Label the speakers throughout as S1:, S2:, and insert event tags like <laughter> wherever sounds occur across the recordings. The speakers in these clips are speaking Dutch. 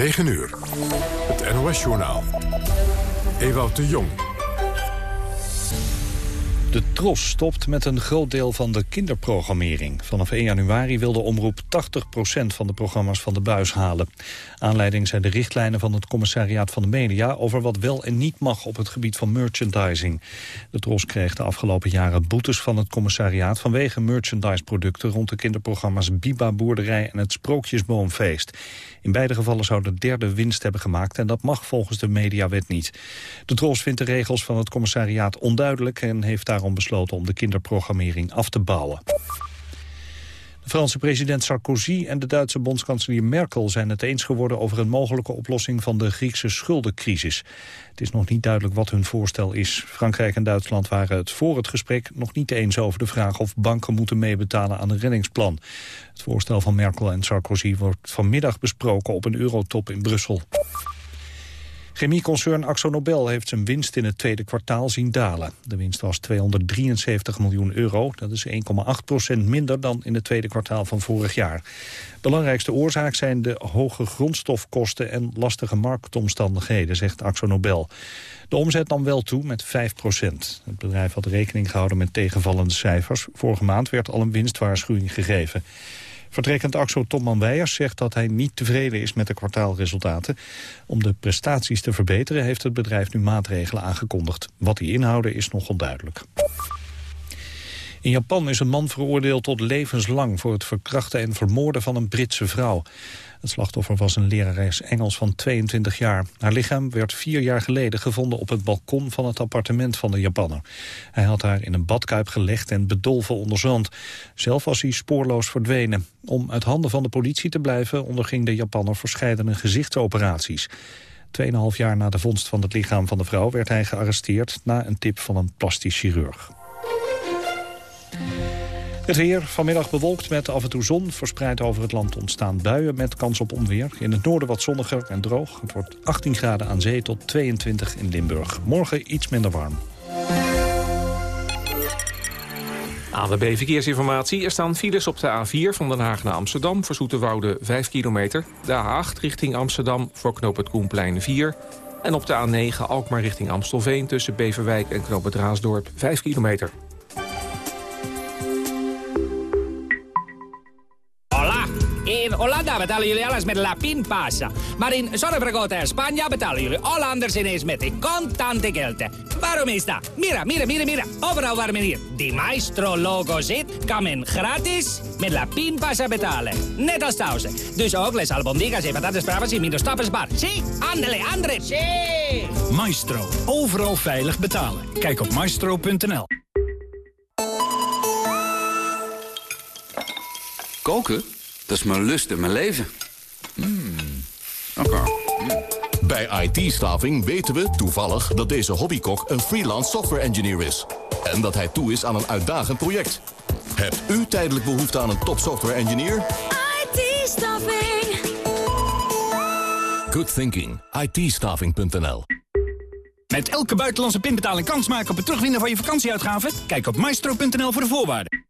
S1: 9 uur. Het NOS-journaal. Ewout de Jong.
S2: De TROS stopt met een groot deel van de kinderprogrammering. Vanaf 1 januari wil de omroep 80% van de programma's van de buis halen. Aanleiding zijn de richtlijnen van het commissariaat van de media... over wat wel en niet mag op het gebied van merchandising. De TROS kreeg de afgelopen jaren boetes van het commissariaat... vanwege merchandise-producten rond de kinderprogramma's Biba Boerderij en het Sprookjesboomfeest. In beide gevallen zou de derde winst hebben gemaakt... en dat mag volgens de mediawet niet. De TROS vindt de regels van het commissariaat onduidelijk... en heeft daarom besloten om de kinderprogrammering af te bouwen. De Franse president Sarkozy en de Duitse bondskanselier Merkel zijn het eens geworden over een mogelijke oplossing van de Griekse schuldencrisis. Het is nog niet duidelijk wat hun voorstel is. Frankrijk en Duitsland waren het voor het gesprek nog niet eens over de vraag of banken moeten meebetalen aan een reddingsplan. Het voorstel van Merkel en Sarkozy wordt vanmiddag besproken op een eurotop in Brussel. Chemieconcern AxoNobel heeft zijn winst in het tweede kwartaal zien dalen. De winst was 273 miljoen euro. Dat is 1,8 procent minder dan in het tweede kwartaal van vorig jaar. Belangrijkste oorzaak zijn de hoge grondstofkosten en lastige marktomstandigheden, zegt AxoNobel. De omzet nam wel toe met 5 procent. Het bedrijf had rekening gehouden met tegenvallende cijfers. Vorige maand werd al een winstwaarschuwing gegeven. Vertrekkend AXO Topman Weijers zegt dat hij niet tevreden is met de kwartaalresultaten. Om de prestaties te verbeteren heeft het bedrijf nu maatregelen aangekondigd. Wat die inhouden is nog onduidelijk. In Japan is een man veroordeeld tot levenslang voor het verkrachten en vermoorden van een Britse vrouw. Het slachtoffer was een lerares Engels van 22 jaar. Haar lichaam werd vier jaar geleden gevonden op het balkon van het appartement van de Japanner. Hij had haar in een badkuip gelegd en bedolven onder zand. Zelf was hij spoorloos verdwenen. Om uit handen van de politie te blijven onderging de Japanner verscheidene gezichtsoperaties. Tweeënhalf jaar na de vondst van het lichaam van de vrouw werd hij gearresteerd na een tip van een plastisch chirurg. Het weer vanmiddag bewolkt met af en toe zon. Verspreid over het land ontstaan buien met kans op onweer. In het noorden wat zonniger en droog. Het wordt 18 graden aan zee tot 22 in Limburg. Morgen iets minder warm.
S3: ANWB Verkeersinformatie. Er staan files op de A4 van Den Haag naar Amsterdam... voor Zoeterwoude 5 kilometer. De A8 richting Amsterdam voor knoop het Koenplein 4. En op de A9 Alkmaar richting Amstelveen... tussen Beverwijk en knoop Raasdorp 5 kilometer.
S4: Hollanda betalen jullie alles met La Pinpasa. Maar in Zorrevergota en Spanje betalen jullie Hollanders ineens met de contante geld. Waarom is dat? Mira, mira, mira, mira. Overal waar men hier die Maestro-logo zit, kan men gratis met La Pinpasa betalen. Net als thuis. Dus ook les albondigas en patatas bravas in minder stappersbar. Zie, andele, andre. Zie.
S5: Maestro. Overal veilig betalen. Kijk op maestro.nl.
S6: Koken? Dat is mijn lust en mijn leven. Mm. Oké.
S7: Bij IT-staving weten we toevallig dat deze hobbykok een freelance software engineer is. En dat hij toe is aan een uitdagend project. Hebt u tijdelijk behoefte aan een top software engineer?
S8: IT-staving.
S7: Good thinking. it
S5: Met elke buitenlandse pinbetaling kans maken op het terugwinnen van je vakantieuitgaven? Kijk op maestro.nl voor de voorwaarden.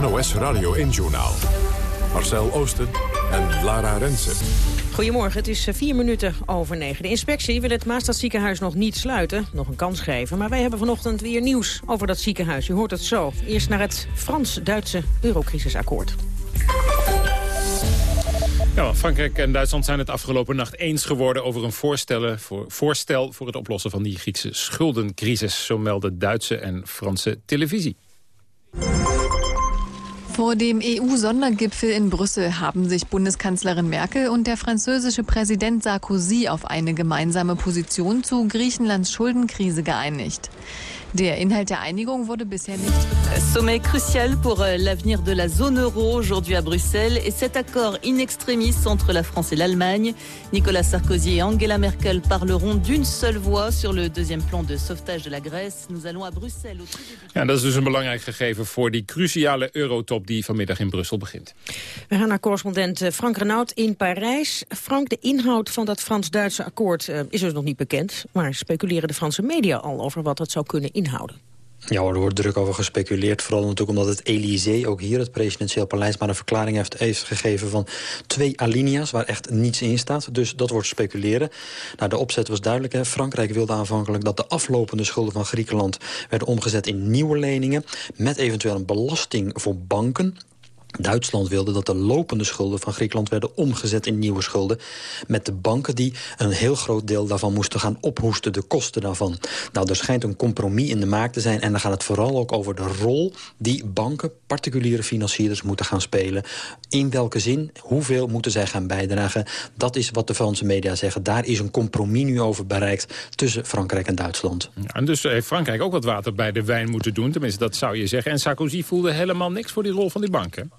S1: NOS Radio 1-journaal. Marcel Oosten en Lara Rensen.
S9: Goedemorgen, het is eh, vier minuten over negen. De inspectie wil het Maastadziekenhuis nog niet sluiten, nog een kans geven. Maar wij hebben vanochtend weer nieuws over dat ziekenhuis. U hoort het zo. Eerst naar het Frans-Duitse eurocrisisakkoord.
S3: Ja, Frankrijk en Duitsland zijn het afgelopen nacht eens geworden over een voorstellen voor, voorstel voor het oplossen van die Griekse schuldencrisis. Zo melden Duitse en Franse televisie.
S10: Vor dem EU-Sondergipfel in Brüssel haben sich Bundeskanzlerin Merkel und der französische Präsident Sarkozy auf eine gemeinsame Position zu Griechenlands Schuldenkrise geeinigt. Der Inhalt der Einigung wurde bisher nicht.
S11: Sommet crucial pour euh, l'avenir de la zone euro aujourd'hui à Bruxelles et cet accord in extremis entre la France et l'Allemagne. Nicolas Sarkozy et Angela Merkel parleront d'une seule voix sur le deuxième plan de sauvetage de la Grèce. Nous allons à Bruxelles. Au...
S12: Ja, dat is dus een belangrijk gegeven voor die cruciale eurotop die vanmiddag in Brussel begint.
S9: We gaan naar correspondent eh, Frank Renaud in Parijs. Frank, de inhoud van dat Frans-Duitse akkoord uh, is dus nog niet bekend. Maar speculeren de Franse media al over wat het zou kunnen inhouden?
S13: Ja, er wordt druk over gespeculeerd. Vooral natuurlijk omdat het Elysée, ook hier het presidentieel paleis... maar een verklaring heeft, gegeven van twee alinea's... waar echt niets in staat. Dus dat wordt speculeren. Nou, de opzet was duidelijk. Hè. Frankrijk wilde aanvankelijk dat de aflopende schulden van Griekenland... werden omgezet in nieuwe leningen... met eventueel een belasting voor banken... Duitsland wilde dat de lopende schulden van Griekenland werden omgezet in nieuwe schulden. Met de banken die een heel groot deel daarvan moesten gaan ophoesten, de kosten daarvan. Nou, er schijnt een compromis in de maak te zijn. En dan gaat het vooral ook over de rol die banken, particuliere financierders moeten gaan spelen. In welke zin, hoeveel moeten zij gaan bijdragen? Dat is wat de Franse media zeggen. Daar is een compromis nu over bereikt tussen Frankrijk en Duitsland.
S12: Ja, en dus heeft Frankrijk ook wat water bij de wijn moeten doen. Tenminste, dat zou je zeggen. En Sarkozy voelde helemaal niks voor die rol van die banken.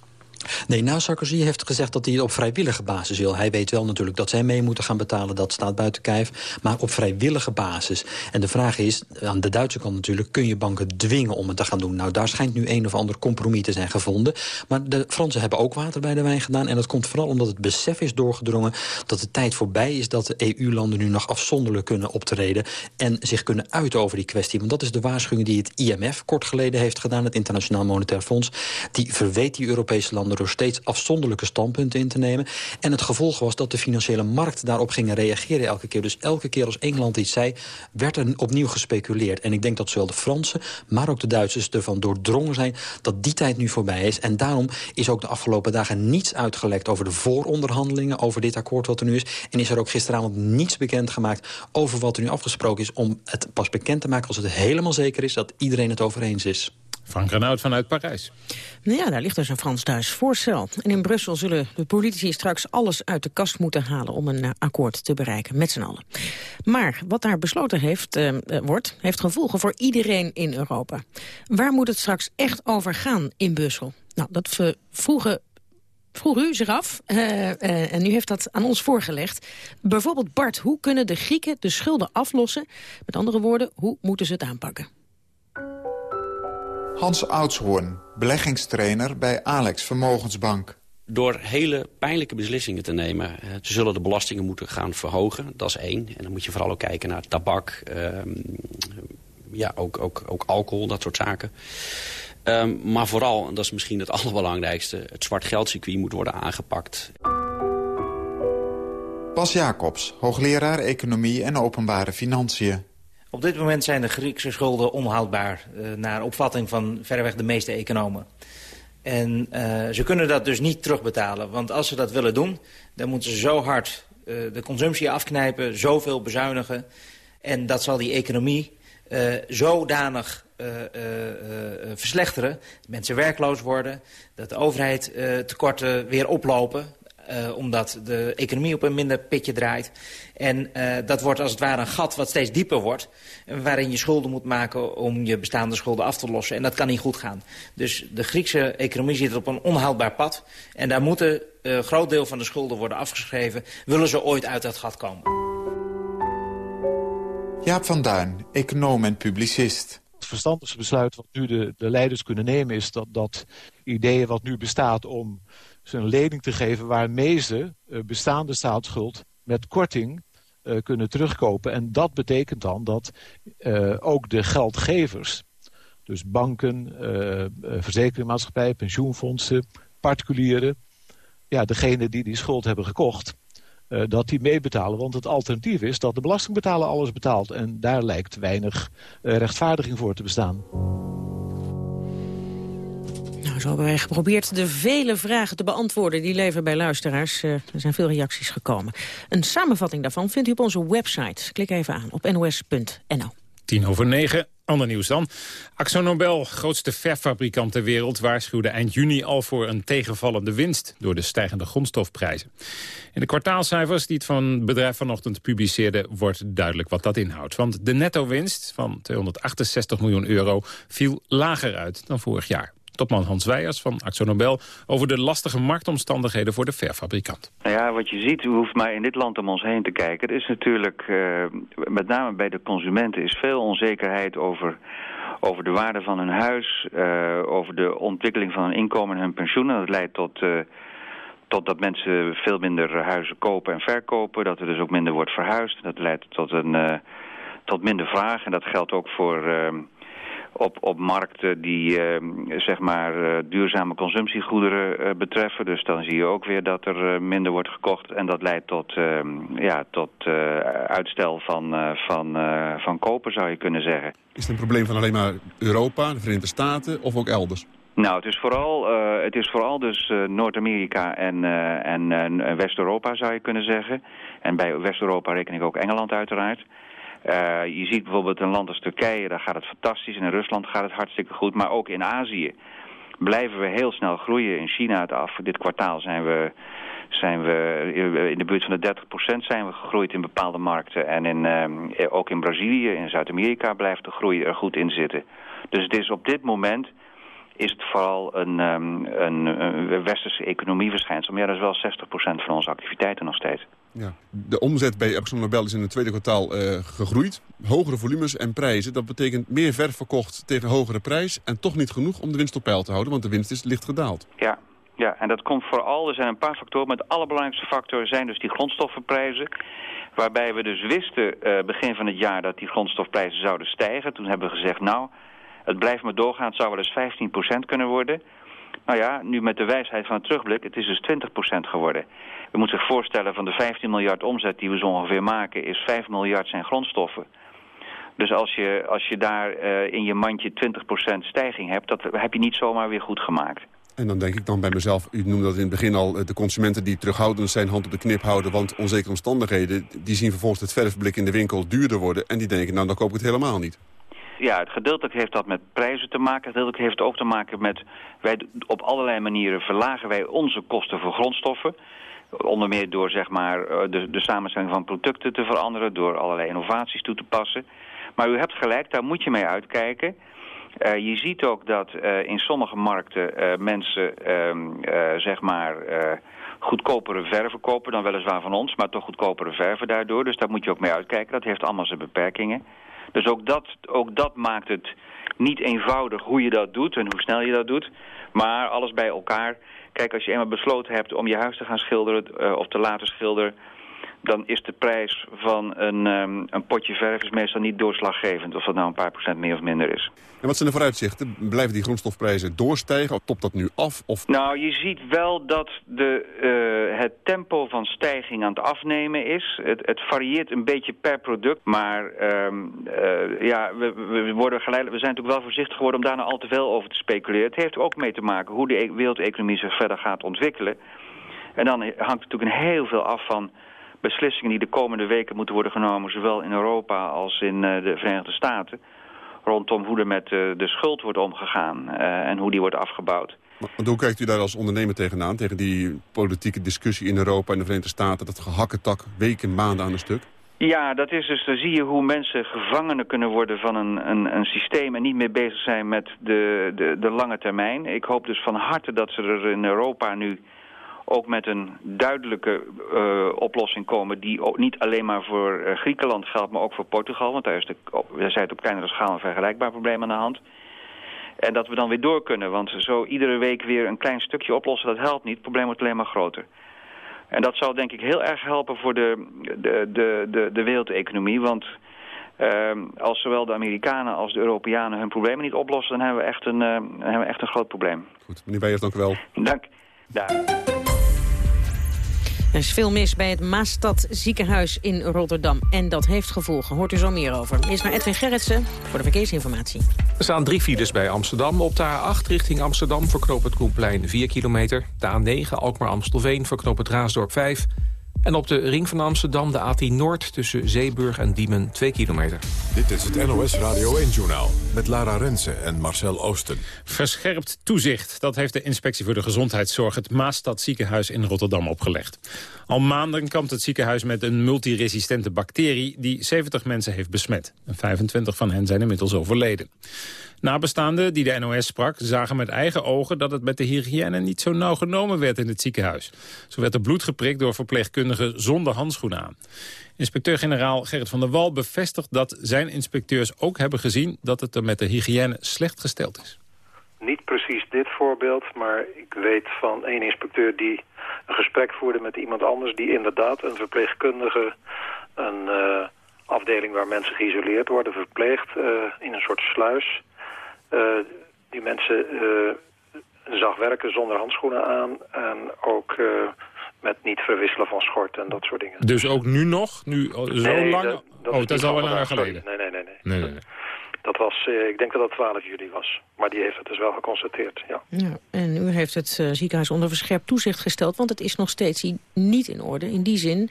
S13: Nee, nou, Sarkozy heeft gezegd dat hij het op vrijwillige basis wil. Hij weet wel natuurlijk dat zij mee moeten gaan betalen, dat staat buiten kijf. Maar op vrijwillige basis. En de vraag is, aan de Duitse kant natuurlijk... kun je banken dwingen om het te gaan doen? Nou, daar schijnt nu een of ander compromis te zijn gevonden. Maar de Fransen hebben ook water bij de wijn gedaan. En dat komt vooral omdat het besef is doorgedrongen... dat de tijd voorbij is dat de EU-landen nu nog afzonderlijk kunnen optreden... en zich kunnen uiten over die kwestie. Want dat is de waarschuwing die het IMF kort geleden heeft gedaan... het Internationaal Monetair Fonds. Die verweet die Europese landen door steeds afzonderlijke standpunten in te nemen. En het gevolg was dat de financiële markt daarop ging reageren elke keer. Dus elke keer als Engeland iets zei, werd er opnieuw gespeculeerd. En ik denk dat zowel de Fransen, maar ook de Duitsers ervan doordrongen zijn... dat die tijd nu voorbij is. En daarom is ook de afgelopen dagen niets uitgelekt over de vooronderhandelingen... over dit akkoord wat er nu is. En is er ook gisteravond niets bekendgemaakt over wat er nu afgesproken is... om het pas bekend te maken als het helemaal zeker is dat iedereen het over eens is.
S12: Frank Renaud vanuit Parijs.
S9: Nou ja, daar ligt dus een Frans-Duits voorstel. En in Brussel zullen de politici straks alles uit de kast moeten halen... om een uh, akkoord te bereiken, met z'n allen. Maar wat daar besloten heeft, uh, wordt, heeft gevolgen voor iedereen in Europa. Waar moet het straks echt over gaan in Brussel? Nou, dat vroegen vroeg u zich af, en u heeft dat aan ons voorgelegd. Bijvoorbeeld Bart, hoe kunnen de Grieken de schulden aflossen? Met andere woorden, hoe moeten ze het aanpakken?
S14: Hans Oudshoorn, beleggingstrainer bij Alex Vermogensbank.
S15: Door hele pijnlijke beslissingen te nemen. Ze zullen de belastingen moeten gaan verhogen, dat is één. En dan moet je vooral ook kijken naar tabak, um, ja, ook, ook, ook alcohol, dat soort zaken. Um, maar vooral, en dat is misschien het <laughs> allerbelangrijkste... het zwart geldcircuit moet worden aangepakt.
S14: Bas Jacobs, hoogleraar Economie en Openbare Financiën.
S16: Op dit moment zijn de Griekse schulden onhoudbaar... Uh, naar opvatting van verreweg de meeste economen. En uh, ze kunnen dat dus niet terugbetalen. Want als ze dat willen doen, dan moeten ze zo hard uh, de consumptie afknijpen... zoveel bezuinigen. En dat zal die economie zodanig verslechteren... mensen werkloos worden, dat de overheid tekorten weer oplopen... Uh, omdat de economie op een minder pitje draait. En uh, dat wordt als het ware een gat wat steeds dieper wordt. Waarin je schulden moet maken om je bestaande schulden af te lossen. En dat kan niet goed gaan. Dus de Griekse economie zit op een onhoudbaar pad. En daar moeten een uh, groot deel van de schulden worden afgeschreven. Willen ze ooit uit dat gat komen.
S14: Jaap van Duin, econoom en publicist.
S17: Het verstandigste besluit wat nu de, de leiders kunnen nemen... is dat dat ideeën wat nu bestaat om een lening te geven... waarmee ze uh, bestaande staatsschuld met korting uh, kunnen terugkopen. En dat betekent dan dat uh, ook de geldgevers... dus banken, verzekeringmaatschappijen, pensioenfondsen, particulieren... ja, degene die die schuld hebben gekocht... Dat die meebetalen. Want het alternatief is dat de belastingbetaler alles betaalt. En daar lijkt weinig rechtvaardiging voor te bestaan.
S9: Nou, zo hebben wij geprobeerd de vele vragen te beantwoorden die leven bij luisteraars. Uh, er zijn veel reacties gekomen. Een samenvatting daarvan vindt u op onze website. Klik even aan op nos.nl.
S12: Tien over negen. Ander nieuws dan. AxoNobel, grootste verfabrikant ter wereld... waarschuwde eind juni al voor een tegenvallende winst... door de stijgende grondstofprijzen. In de kwartaalcijfers die het van bedrijf vanochtend publiceerde... wordt duidelijk wat dat inhoudt. Want de netto-winst van 268 miljoen euro viel lager uit dan vorig jaar. Topman Hans Weijers van AxoNobel over de lastige marktomstandigheden voor de verfabrikant.
S18: Nou ja, wat je ziet, u hoeft maar in dit land om ons heen te kijken. Er is natuurlijk, uh, met name bij de consumenten, is veel onzekerheid over, over de waarde van hun huis, uh, over de ontwikkeling van hun inkomen en hun pensioen. En dat leidt tot... Uh, totdat mensen veel minder huizen kopen en verkopen. Dat er dus ook minder wordt verhuisd. Dat leidt tot, een, tot minder vraag. En dat geldt ook voor, op, op markten die uh, zeg maar uh, duurzame consumptiegoederen uh, betreffen. Dus dan zie je ook weer dat er minder wordt gekocht. En dat leidt tot, ehm, ja, tot uitstel van, van, van kopen zou je kunnen zeggen.
S19: Is het een probleem van alleen maar Europa, de Verenigde Staten of ook elders?
S18: Nou, het is vooral, het is vooral dus Noord-Amerika en, en West-Europa zou je kunnen zeggen. En bij West-Europa reken ik ook Engeland uiteraard. Uh, je ziet bijvoorbeeld een land als Turkije, daar gaat het fantastisch. En in Rusland gaat het hartstikke goed. Maar ook in Azië blijven we heel snel groeien. In China het af. Dit kwartaal zijn we, zijn we in de buurt van de 30% zijn we gegroeid in bepaalde markten. En in, uh, ook in Brazilië, in Zuid-Amerika blijft de groei er goed in zitten. Dus het is op dit moment is het vooral een, um, een, een westerse economieverschijnsel. Maar ja, dat is wel 60% van onze activiteiten nog steeds.
S19: Ja. De omzet bij Epson Nobel is in het tweede kwartaal uh, gegroeid. Hogere volumes en prijzen. Dat betekent meer verf verkocht tegen hogere prijs. En toch niet genoeg om de winst op peil te houden. Want de winst is licht gedaald.
S18: Ja, ja, en dat komt vooral, er zijn een paar factoren, maar de allerbelangrijkste factor zijn dus die grondstoffenprijzen. Waarbij we dus wisten uh, begin van het jaar dat die grondstofprijzen zouden stijgen. Toen hebben we gezegd, nou, het blijft maar doorgaan, het zou wel eens 15% kunnen worden. Nou ja, nu met de wijsheid van het terugblik, het is dus 20% geworden. U moet zich voorstellen, van de 15 miljard omzet die we zo ongeveer maken, is 5 miljard zijn grondstoffen. Dus als je, als je daar uh, in je mandje 20% stijging hebt, dat heb je niet zomaar weer goed gemaakt.
S19: En dan denk ik dan bij mezelf, u noemde dat in het begin al... de consumenten die terughoudend zijn, hand op de knip houden... want onzekere omstandigheden, die zien vervolgens het verfblik in de winkel duurder worden... en die denken, nou dan koop ik het helemaal niet.
S18: Ja, het gedeeltelijk heeft dat met prijzen te maken. Gedeeltelijk heeft het ook te maken met... wij op allerlei manieren verlagen wij onze kosten voor grondstoffen... Onder meer door zeg maar, eh, de, de samenstelling van producten te veranderen, door allerlei innovaties toe te passen. Maar u hebt gelijk, daar moet je mee uitkijken. Uh, je ziet ook dat uh, in sommige markten mensen ehm, zeg maar goedkopere verven kopen dan weliswaar van ons, maar toch goedkopere verven daardoor. Dus daar moet je ook mee uitkijken. Dat heeft allemaal zijn beperkingen. Dus ook dat, ook dat maakt het niet eenvoudig hoe je dat doet en hoe snel je dat doet. Maar alles bij elkaar Kijk, als je eenmaal besloten hebt om je huis te gaan schilderen uh, of te laten schilderen... dan is de prijs van een, um, een potje verf is meestal niet doorslaggevend... of dat nou een paar procent meer of minder is.
S19: En wat zijn de vooruitzichten? Blijven die grondstofprijzen doorstijgen? Of topt dat nu af? Of...
S18: Nou, je ziet wel dat de, uh, het tempo van stijging aan het afnemen is. Het, het varieert een beetje per product. Maar um, uh, ja, we, we, worden geleidelijk, we zijn natuurlijk wel voorzichtig geworden om daar nou al te veel over te speculeren. Het heeft ook mee te maken hoe de e wereldeconomie zich verder gaat ontwikkelen. En dan hangt natuurlijk een heel veel af van beslissingen die de komende weken moeten worden genomen... zowel in Europa als in uh, de Verenigde Staten rondom hoe er met uh, de schuld wordt omgegaan uh, en hoe die wordt afgebouwd.
S19: Hoe kijkt u daar als ondernemer tegenaan, tegen die politieke discussie in Europa en de Verenigde Staten, dat gehakketak weken, maanden aan een stuk?
S18: Ja, dat is dus, dan zie je hoe mensen gevangenen kunnen worden van een, een, een systeem en niet meer bezig zijn met de, de, de lange termijn. Ik hoop dus van harte dat ze er in Europa nu ook met een duidelijke uh, oplossing komen... die ook niet alleen maar voor uh, Griekenland geldt, maar ook voor Portugal. Want daar is de, daar zijn het op kleinere schaal een vergelijkbaar probleem aan de hand. En dat we dan weer door kunnen. Want zo iedere week weer een klein stukje oplossen, dat helpt niet. Het probleem wordt alleen maar groter. En dat zal denk ik heel erg helpen voor de, de, de, de, de wereldeconomie. Want uh, als zowel de Amerikanen als de Europeanen hun problemen niet oplossen... dan hebben we echt een, uh, hebben we echt een groot probleem.
S19: Goed, meneer Weijers, dank u wel.
S18: Dank. Daar.
S9: Er is veel mis bij het Maastad ziekenhuis in Rotterdam. En dat heeft gevolgen. Hoort u zo meer over. Eerst naar Edwin Gerritsen voor de verkeersinformatie.
S3: Er staan drie files bij Amsterdam. Op de A8 richting Amsterdam voor knoop het Koenplein 4 kilometer. De A9 Alkmaar-Amstelveen voor knoop het Raasdorp 5. En op de ring van Amsterdam de A10 Noord tussen Zeeburg en Diemen 2 kilometer.
S1: Dit is het NOS Radio 1-journaal met Lara Rensen en Marcel Oosten.
S12: Verscherpt toezicht, dat heeft de Inspectie voor de Gezondheidszorg... het Maastad ziekenhuis in Rotterdam opgelegd. Al maanden kampt het ziekenhuis met een multiresistente bacterie... die 70 mensen heeft besmet. En 25 van hen zijn inmiddels overleden. Nabestaanden die de NOS sprak zagen met eigen ogen dat het met de hygiëne niet zo nauw genomen werd in het ziekenhuis. Zo werd er bloed geprikt door verpleegkundigen zonder handschoenen aan. Inspecteur-generaal Gerrit van der Wal bevestigt dat zijn inspecteurs ook hebben gezien dat het er met de hygiëne slecht gesteld is.
S20: Niet precies dit voorbeeld, maar ik weet van één inspecteur die een gesprek voerde met iemand anders die inderdaad een verpleegkundige, een uh, afdeling waar mensen geïsoleerd worden, verpleegd uh, in een soort sluis. Uh, die mensen zag werken zonder handschoenen aan en ook met niet verwisselen van schort en dat soort dingen.
S12: Dus ook nu nog? Nu zo
S20: nee,
S12: lang?
S20: Dat, dat
S12: oh, dat is al wel langer geleden?
S20: Nee, nee, nee. nee.
S12: nee, nee, nee.
S20: Dat was, ik denk dat dat 12 juli was. Maar die heeft het dus wel geconstateerd, ja.
S9: ja en u heeft het uh, ziekenhuis onder verscherpt toezicht gesteld... want het is nog steeds niet in orde. In die zin,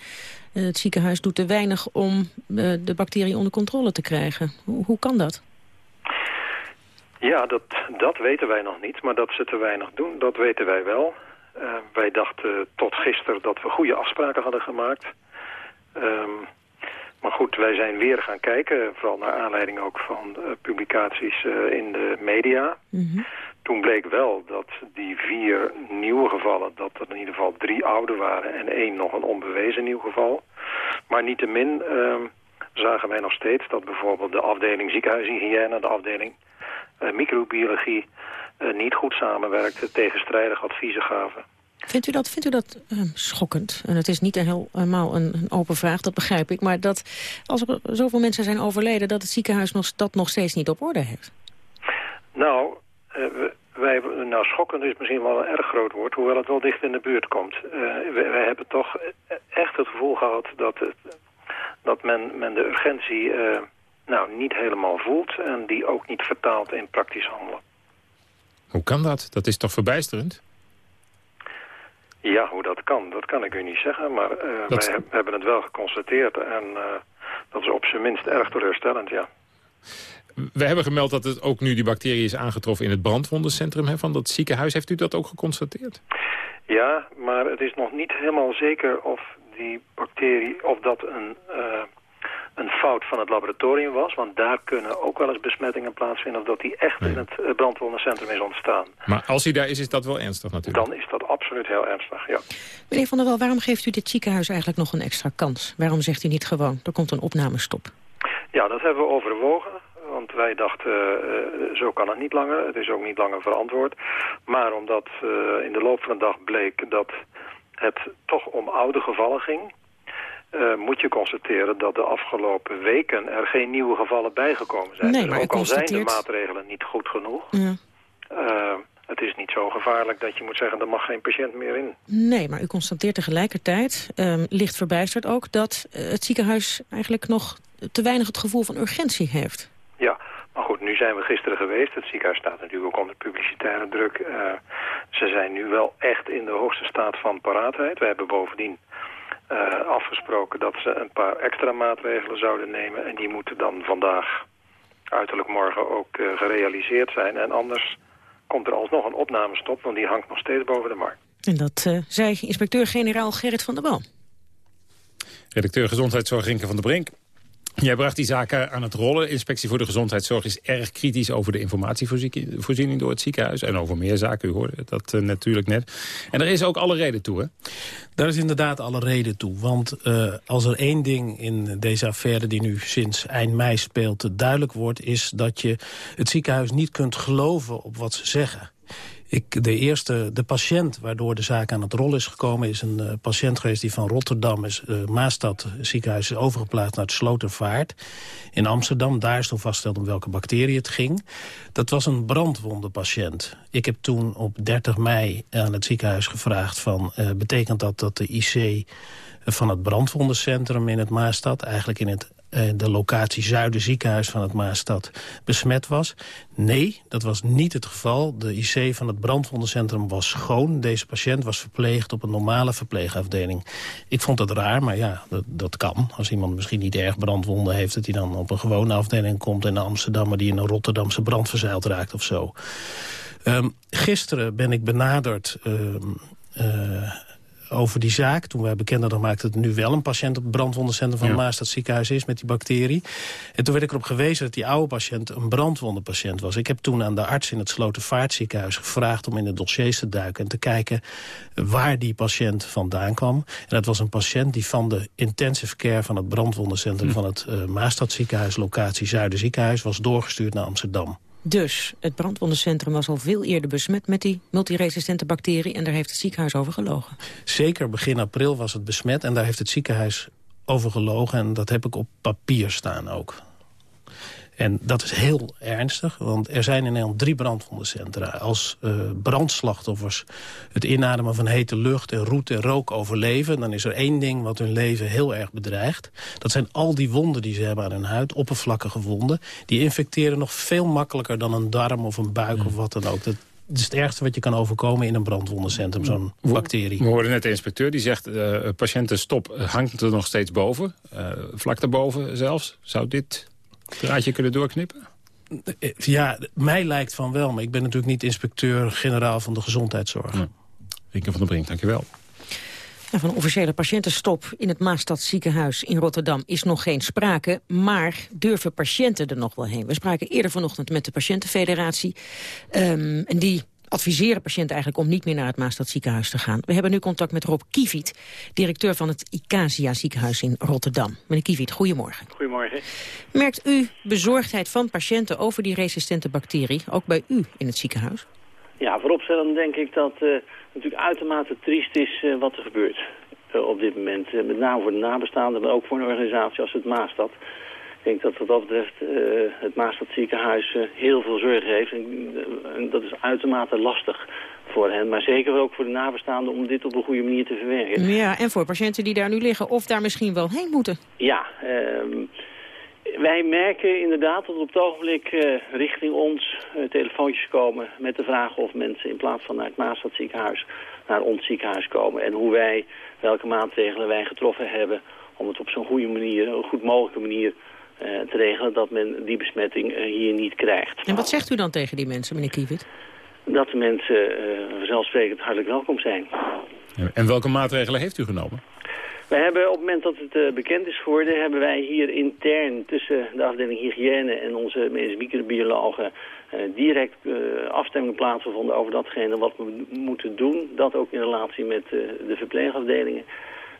S9: uh, het ziekenhuis doet te weinig om de bacterie onder controle te krijgen. Hoe, hoe kan dat?
S20: Ja, dat, dat weten wij nog niet. Maar dat ze te weinig doen, dat weten wij wel. wij dachten tot gisteren dat we goede afspraken hadden gemaakt... Um, maar goed, wij zijn weer gaan kijken, vooral naar aanleiding ook van uh, publicaties uh, in de media. Mm -hmm. Toen bleek wel dat die vier nieuwe gevallen, dat er in ieder geval drie oude waren en één nog een onbewezen nieuw geval. Maar niettemin uh, zagen wij nog steeds dat bijvoorbeeld de afdeling ziekenhuishygiëne, de afdeling microbiologie niet goed samenwerkte, tegenstrijdig adviezen gaven.
S9: Vindt u dat, vindt u dat uh, schokkend? En het is niet helemaal een, een open vraag, dat begrijp ik. Maar dat als er zoveel mensen zijn overleden... dat het ziekenhuis nog, dat nog steeds niet op orde heeft?
S20: Nou, uh, wij, nou, schokkend is misschien wel een erg groot woord... hoewel het wel dicht in de buurt komt. Uh, wij, wij, hebben toch echt het gevoel gehad dat, het, dat men, men de urgentie nou, niet helemaal voelt... en die ook niet vertaalt in praktisch handelen.
S12: Hoe kan dat? Dat is toch verbijsterend?
S20: Ja, hoe dat kan, dat kan ik u niet zeggen. Maar uh, dat... wij he hebben het wel geconstateerd. En uh, dat is op zijn minst erg teleurstellend, ja.
S12: We hebben gemeld dat het ook nu die bacterie is aangetroffen in het brandwondencentrum hè, van dat ziekenhuis. Heeft u dat ook geconstateerd?
S20: Ja, maar het is nog niet helemaal zeker of die bacterie, of dat een... Uh, een fout van het laboratorium was. Want daar kunnen ook wel eens besmettingen plaatsvinden... of dat die echt nee. in het brandwondencentrum is ontstaan.
S12: Maar als hij daar is, is dat wel ernstig natuurlijk?
S20: Dan is dat absoluut heel ernstig, ja.
S9: Meneer Van der Wel, waarom geeft u dit ziekenhuis eigenlijk nog een extra kans? Waarom zegt u niet gewoon, er komt een opnamestop?
S20: Ja, dat hebben we overwogen. Want wij dachten, uh, zo kan het niet langer. Het is ook niet langer verantwoord. Maar omdat uh, in de loop van de dag bleek dat het toch om oude gevallen ging... Uh, moet je constateren dat de afgelopen weken er geen nieuwe gevallen bijgekomen zijn.
S9: Nee,
S20: dus
S9: maar
S20: ook
S9: constateert...
S20: al zijn de maatregelen niet goed genoeg.
S9: Ja.
S20: Uh, het is niet zo gevaarlijk dat je moet zeggen, er mag geen patiënt meer in.
S9: Nee, maar u constateert tegelijkertijd, um, licht verbijsterd ook... dat uh, het ziekenhuis eigenlijk nog te weinig het gevoel van urgentie heeft.
S20: Ja, maar goed, nu zijn we gisteren geweest. Het ziekenhuis staat natuurlijk ook onder publicitaire druk. ze zijn nu wel echt in de hoogste staat van paraatheid. We hebben bovendien uh, afgesproken dat ze een paar extra maatregelen zouden nemen. En die moeten dan vandaag, uiterlijk morgen, ook uh, gerealiseerd zijn. En anders komt er alsnog een opnamestop, want die hangt nog steeds boven de markt.
S9: En dat uh, zei inspecteur-generaal Gerrit van der Wal.
S12: Redacteur Gezondheidszorg Rinke van der Brink. Jij bracht die zaken aan het rollen. Inspectie voor de Gezondheidszorg is erg kritisch over de informatievoorziening door het ziekenhuis. En over meer zaken, u hoorde dat uh, natuurlijk net. En er is ook alle reden toe, hè?
S21: Daar is inderdaad alle reden toe. Want uh, als er één ding in deze affaire die nu sinds eind mei speelt duidelijk wordt... is dat je het ziekenhuis niet kunt geloven op wat ze zeggen. Ik, de eerste, de patiënt waardoor de zaak aan het rol is gekomen... is een uh, patiënt geweest die van Rotterdam, is, uh, Maastad ziekenhuis... is overgeplaatst naar het Slotervaart in Amsterdam. Daar is toen vastgesteld om welke bacterie het ging. Dat was een brandwondenpatiënt. Ik heb toen op 30 mei aan het ziekenhuis gevraagd... van uh, betekent dat dat de IC van het brandwondencentrum in het Maastad... eigenlijk in het eh, de locatie Zuiderziekenhuis van het Maastad besmet was. Nee, dat was niet het geval. De IC van het brandwondencentrum was schoon. Deze patiënt was verpleegd op een normale verpleegafdeling. Ik vond dat raar, maar ja, dat, dat kan. Als iemand misschien niet erg brandwonden heeft... dat hij dan op een gewone afdeling komt in Amsterdam... maar die in een Rotterdamse brand verzeild raakt of zo. Um, gisteren ben ik benaderd... Um, uh, over die zaak. Toen wij bekend hadden gemaakt dat er nu wel een patiënt op het brandwondencentrum van ja. Maastad ziekenhuis is met die bacterie. En toen werd ik erop gewezen dat die oude patiënt een brandwondenpatiënt was. Ik heb toen aan de arts in het Slotervaartziekenhuis gevraagd om in de dossiers te duiken en te kijken waar die patiënt vandaan kwam. En dat was een patiënt die van de intensive care van het brandwondencentrum hm. van het uh, Maastad ziekenhuis, locatie Zuiderziekenhuis, was doorgestuurd naar Amsterdam.
S9: Dus het brandwondencentrum was al veel eerder besmet met die multiresistente bacterie... en daar heeft het ziekenhuis over gelogen.
S21: Zeker begin april was het besmet en daar heeft het ziekenhuis over gelogen. En dat heb ik op papier staan ook. En dat is heel ernstig, want er zijn in Nederland drie brandwondencentra. Als uh, brandslachtoffers het inademen van hete lucht en roet en rook overleven... dan is er één ding wat hun leven heel erg bedreigt. Dat zijn al die wonden die ze hebben aan hun huid, oppervlakkige wonden. Die infecteren nog veel makkelijker dan een darm of een buik of wat dan ook. Dat, het is het ergste wat je kan overkomen in een brandwondencentrum, zo'n bacterie.
S12: We hoorden net de inspecteur, die zegt... Uh, patiëntenstop hangt er nog steeds boven. Uh, vlak daarboven zelfs. Zou dit draadje kunnen doorknippen?
S21: Ja, mij lijkt van wel. Maar ik ben natuurlijk niet inspecteur-generaal van de gezondheidszorg. Ja.
S12: van der Brink, dankjewel.
S9: Ja, van een officiële patiëntenstop in het Maastad ziekenhuis in Rotterdam is nog geen sprake. Maar durven patiënten er nog wel heen? We spraken eerder vanochtend met de patiëntenfederatie. Um, en die adviseren patiënten eigenlijk om niet meer naar het Maastad ziekenhuis te gaan. We hebben nu contact met Rob Kieviet, directeur van het Icasia ziekenhuis in Rotterdam. Meneer Kieviet, goedemorgen.
S22: Goedemorgen.
S9: Merkt u bezorgdheid van patiënten over die resistente bacterie, ook bij u in het ziekenhuis?
S22: Ja, vooropstellend denk ik dat uh, natuurlijk uitermate triest is uh, wat er gebeurt uh, op dit moment. met name voor de nabestaanden, maar ook voor een organisatie als het Maastad. Ik denk dat wat dat betreft uh, het Maastad ziekenhuis uh, heel veel zorg heeft. En, uh, en, dat is uitermate lastig voor hen. Maar zeker ook voor de nabestaanden om dit op een goede manier te verwerken.
S9: Ja, en voor patiënten die daar nu liggen of daar misschien wel heen moeten.
S22: Ja, ehm, wij merken inderdaad dat op het ogenblik richting ons telefoontjes komen... met de vraag of mensen in plaats van naar het Maastad ziekenhuis naar ons ziekenhuis komen. En hoe wij, welke maatregelen wij getroffen hebben om het op zo'n goede manier, een goed mogelijke manier te regelen dat men die besmetting uh, hier niet krijgt.
S9: En wat zegt u dan tegen die mensen, meneer Kiewit?
S22: Dat de mensen uh, vanzelfsprekend hartelijk welkom zijn.
S12: En welke maatregelen heeft u genomen?
S22: Wij hebben op het moment dat het bekend is geworden... hebben wij hier intern tussen de afdeling hygiëne en onze medische microbiologen... direct afstemming plaatsgevonden over datgene wat we moeten doen. Dat ook in relatie met de verpleegafdelingen.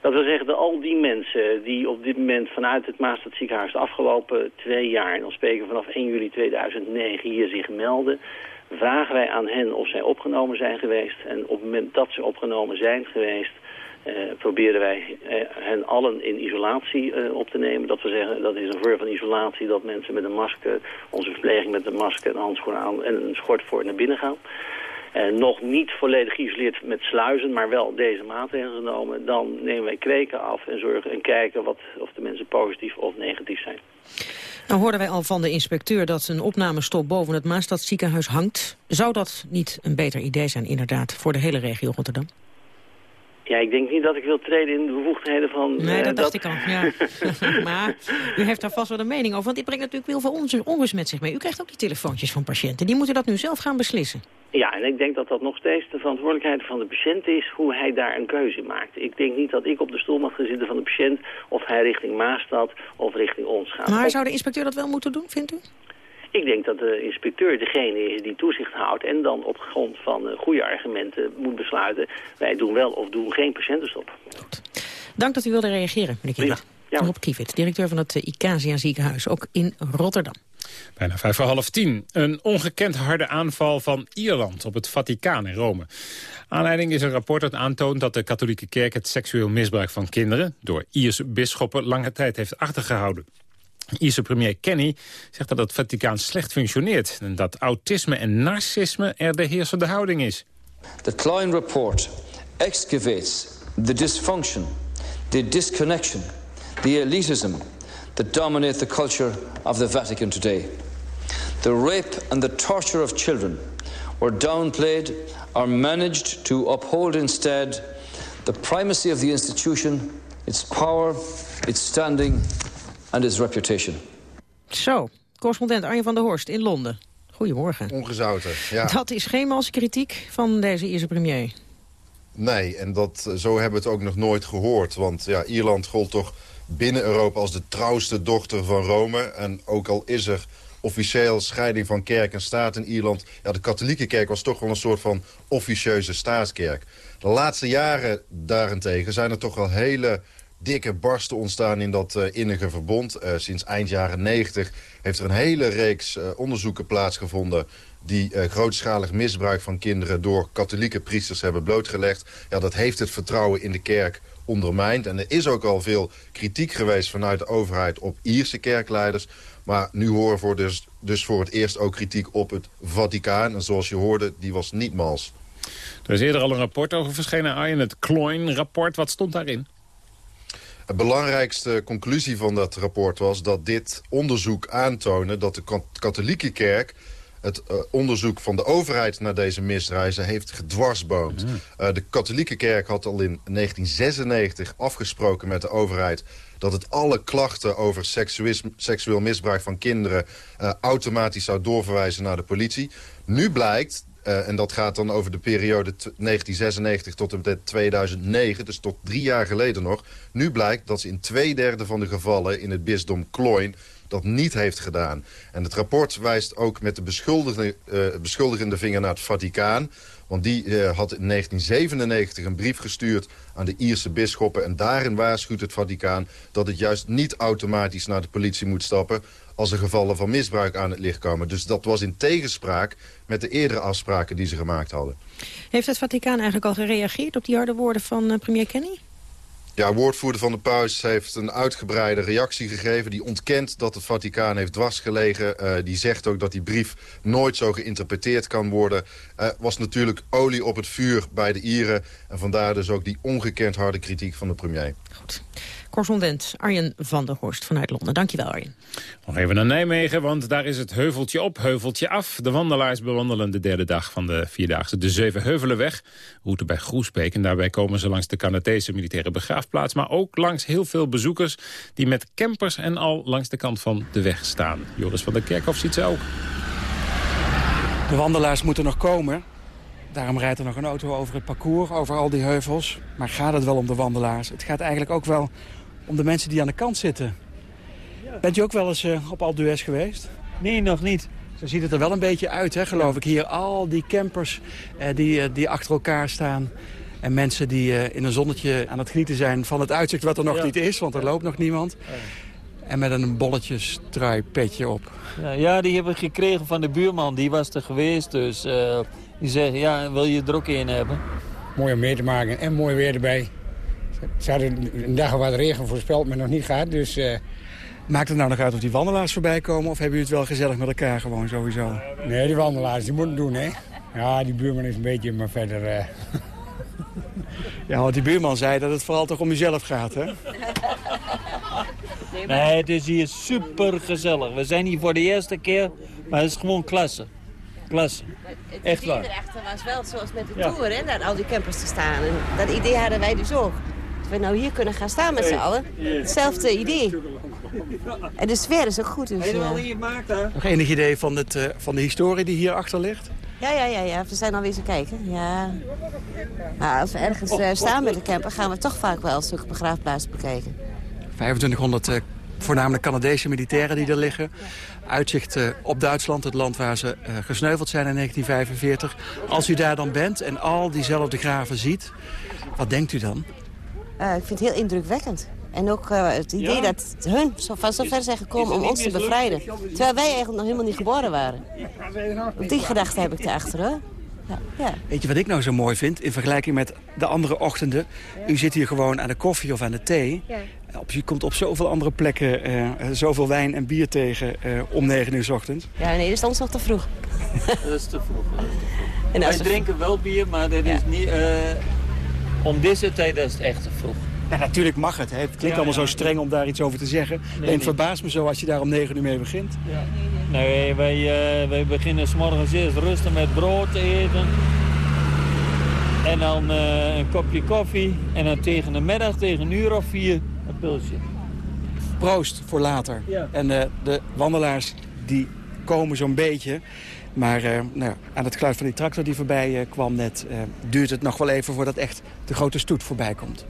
S22: Dat wil zeggen dat al die mensen die op dit moment vanuit het Maastad ziekenhuis de afgelopen twee jaar, en dan spreken we vanaf 1 juli 2009, hier zich melden, vragen wij aan hen of zij opgenomen zijn geweest. En op het moment dat ze opgenomen zijn geweest, uh, proberen wij uh, hen allen in isolatie uh, op te nemen. Dat we zeggen, dat is een vorm van isolatie dat mensen met een masker, onze verpleging met een masker, een handschoen aan en een schort voor naar binnen gaan. Uh, nog niet volledig geïsoleerd met sluizen, maar wel deze maatregelen genomen. Dan nemen wij kweken af en zorgen en kijken wat, of de mensen positief of negatief zijn.
S9: Nou hoorden wij al van de inspecteur dat een opnamestop boven het Maastad ziekenhuis hangt. Zou dat niet een beter idee zijn inderdaad voor de hele regio Rotterdam?
S22: Ja, ik denk niet dat ik wil treden in de bevoegdheden van...
S9: Nee, uh, dat dacht dat... ik al, <laughs> ja. <laughs> maar u heeft daar vast wel een mening over. Want die brengt natuurlijk heel veel onrust met zich mee. U krijgt ook die telefoontjes van patiënten. Die moeten dat nu zelf gaan beslissen.
S22: Ja, en ik denk dat dat nog steeds de verantwoordelijkheid van de patiënt is... hoe hij daar een keuze maakt. Ik denk niet dat ik op de stoel mag gaan zitten van de patiënt... of hij richting Maastad of richting ons gaat.
S9: Maar zou de inspecteur dat wel moeten doen, vindt u?
S22: Ik denk dat de inspecteur degene is die toezicht houdt... en dan op grond van uh, goede argumenten moet besluiten... wij doen wel of doen geen patiëntenstop.
S9: Goed. Dank dat u wilde reageren, meneer Kiewit. Ja. Rob Kiewit, directeur van het uh, Icasia ziekenhuis, ook in Rotterdam.
S12: Bijna vijf voor half tien. Een ongekend harde aanval van Ierland op het Vaticaan in Rome. Aanleiding is een rapport dat aantoont dat de katholieke kerk... het seksueel misbruik van kinderen door Ierse bisschoppen lange tijd heeft achtergehouden. Ierse premier Kenny zegt dat het Vaticaan slecht functioneert... en dat autisme en narcisme er de heersende houding is.
S23: The Klein Report excavates the dysfunction, the disconnection, the elitism... that dominate the culture of the Vatican today. The rape and the torture of children were downplayed or managed to uphold instead the primacy of the institution, its power, its standing and its reputation.
S9: Zo, correspondent Arjen van der Horst in Londen. Goedemorgen.
S24: Ongezouten, ja.
S9: Dat is geen malse kritiek van deze Ierse premier.
S24: Nee, en dat, zo hebben we het ook nog nooit gehoord. Want ja, Ierland gold toch binnen Europa als de trouwste dochter van Rome. En ook al is er officieel scheiding van kerk en staat in Ierland... ja, de katholieke kerk was toch wel een soort van officieuze staatskerk. De laatste jaren daarentegen zijn er toch wel hele dikke barsten ontstaan in dat uh, innige verbond. Uh, sinds eind jaren 90 heeft er een hele reeks uh, onderzoeken plaatsgevonden die grootschalig misbruik van kinderen door katholieke priesters hebben blootgelegd. Ja, dat heeft het vertrouwen in de kerk ondermijnd. En er is ook al veel kritiek geweest vanuit de overheid op Ierse kerkleiders. Maar nu horen we dus, dus voor het eerst ook kritiek op het Vaticaan. En zoals je hoorde, die was niet mals.
S12: Er is eerder al een rapport over verschenen, Arjen, het Kloin-rapport. Wat stond daarin?
S24: De belangrijkste conclusie van dat rapport was dat dit onderzoek aantoonde... dat de katholieke kerk het uh, onderzoek van de overheid naar deze misreizen heeft gedwarsboomd. Mm. Uh, de katholieke kerk had al in 1996 afgesproken met de overheid dat het alle klachten over seksueel misbruik van kinderen... Uh, automatisch zou doorverwijzen naar de politie. Nu blijkt en dat gaat dan over de periode 1996 tot en met 2009, dus tot drie jaar geleden nog. Nu blijkt dat ze in twee derde van de gevallen in het bisdom Kloin dat niet heeft gedaan. En het rapport wijst ook met de beschuldigende, uh, beschuldigende vinger naar het Vaticaan. Want die uh, had in 1997 een brief gestuurd aan de Ierse bisschoppen... en daarin waarschuwt het Vaticaan dat het juist niet automatisch naar de politie moet stappen... als er gevallen van misbruik aan het licht komen. Dus dat was in tegenspraak met de eerdere afspraken die ze gemaakt hadden.
S9: Heeft het Vaticaan eigenlijk al gereageerd op die harde woorden van uh, premier Kenny?
S24: Ja, woordvoerder van de paus heeft een uitgebreide reactie gegeven. Die ontkent dat het Vaticaan heeft dwarsgelegen. Uh, die zegt ook dat die brief nooit zo geïnterpreteerd kan worden. Was natuurlijk olie op het vuur bij de Ieren. En vandaar dus ook die ongekend harde kritiek van de premier.
S9: Goed. Correspondent Arjen van der Horst vanuit Londen. Dankjewel Arjen.
S12: Nog even naar Nijmegen, want daar is het heuveltje op, heuveltje af. De wandelaars bewandelen de derde dag van de Vierdaagse de Zevenheuvelenweg. Route bij Groesbeek en daarbij komen ze langs de Canadese militaire begraafplaats... maar ook langs heel veel bezoekers die met campers en al langs de kant van de weg staan. Joris van der Kerkhof ziet ze ook.
S25: De wandelaars moeten nog komen. Daarom rijdt er nog een auto over het parcours, over al die heuvels. Maar gaat het wel om de wandelaars? Het gaat eigenlijk ook wel om de mensen die aan de kant zitten. Bent u ook wel eens uh, op Alpe d'Huez geweest?
S26: Nee, nog niet.
S25: Zo ziet het er wel een beetje uit, hè, geloof ik. Hier al die campers uh, die, uh, die achter elkaar staan. En mensen die in een zonnetje aan het genieten zijn van het uitzicht wat er nog ja. niet is. Want er loopt nog niemand. En met een bolletjes petje op.
S26: Ja, ja, die hebben we gekregen van de buurman. Die was er geweest. Dus die zegt, ja, wil je er ook in hebben?
S27: Mooi om mee te maken en mooi weer erbij. Ze hadden een dag wat regen voorspeld, maar nog niet gehad. Dus, uh...
S25: Maakt het nou nog uit of die wandelaars voorbij komen... of hebben jullie het wel gezellig met elkaar gewoon sowieso?
S27: Nee, die wandelaars die moeten doen, hè. Ja, die buurman is een beetje, maar verder... Uh... <laughs>
S25: ja, want die buurman zei dat het vooral toch om jezelf gaat, hè? <laughs>
S26: Nee, het is hier super gezellig. We zijn hier voor de eerste keer, maar het is gewoon klasse. Klasse. Echt waar. Het
S28: idee erachter was wel zoals met de ja. Tour, hè, daar al die campers te staan. En dat idee hadden wij dus ook. We nou hier kunnen gaan staan met z'n allen. Hetzelfde idee. En de sfeer is ook goed. Dus,
S25: uh... Nog enig idee van, het, uh, van de historie die hierachter ligt?
S28: Ja, ja, ja, ja, we zijn alweer eens kijken. Ja. Nou, als we ergens uh, staan met de camper, gaan we toch vaak wel stuk begraafplaats bekijken.
S25: 2500 uh, voornamelijk Canadese militairen die er liggen. Uitzicht uh, op Duitsland, het land waar ze uh, gesneuveld zijn in 1945. Als u daar dan bent en al diezelfde graven ziet, wat denkt u dan?
S28: Uh, ik vind het heel indrukwekkend. En ook het idee ja? dat hun zo van zo ver zijn gekomen om ons te bevrijden. Terwijl wij eigenlijk nog helemaal niet geboren waren. Op die gedachte heb ik erachter, hoor. Ja, ja.
S25: Weet je wat ik nou zo mooi vind in vergelijking met de andere ochtenden? U zit hier gewoon aan de koffie of aan de thee. Ja. Op, je komt op zoveel andere plekken uh, zoveel wijn en bier tegen uh, om 9 uur s ochtends.
S28: Ja, nee, dat is ons nog te vroeg.
S26: dat is te vroeg. <laughs> En Wij drinken wel bier, maar dat is niet, om deze tijd is het echt te vroeg.
S25: Ja, natuurlijk mag het. Hè. Het klinkt allemaal zo streng om daar iets over te zeggen. Nee, het verbaast me zo als je daar om negen uur mee begint. Ja.
S26: Nee, wij, uh, wij beginnen s morgens eerst rustig met brood eten. En dan uh, een kopje koffie. En dan tegen de middag, tegen een uur of vier, een pilsje.
S25: Proost voor later. En uh, de wandelaars die komen zo'n beetje. Maar uh, nou, aan het geluid van die tractor die voorbij kwam net... duurt het nog wel even voordat echt de grote stoet voorbij komt.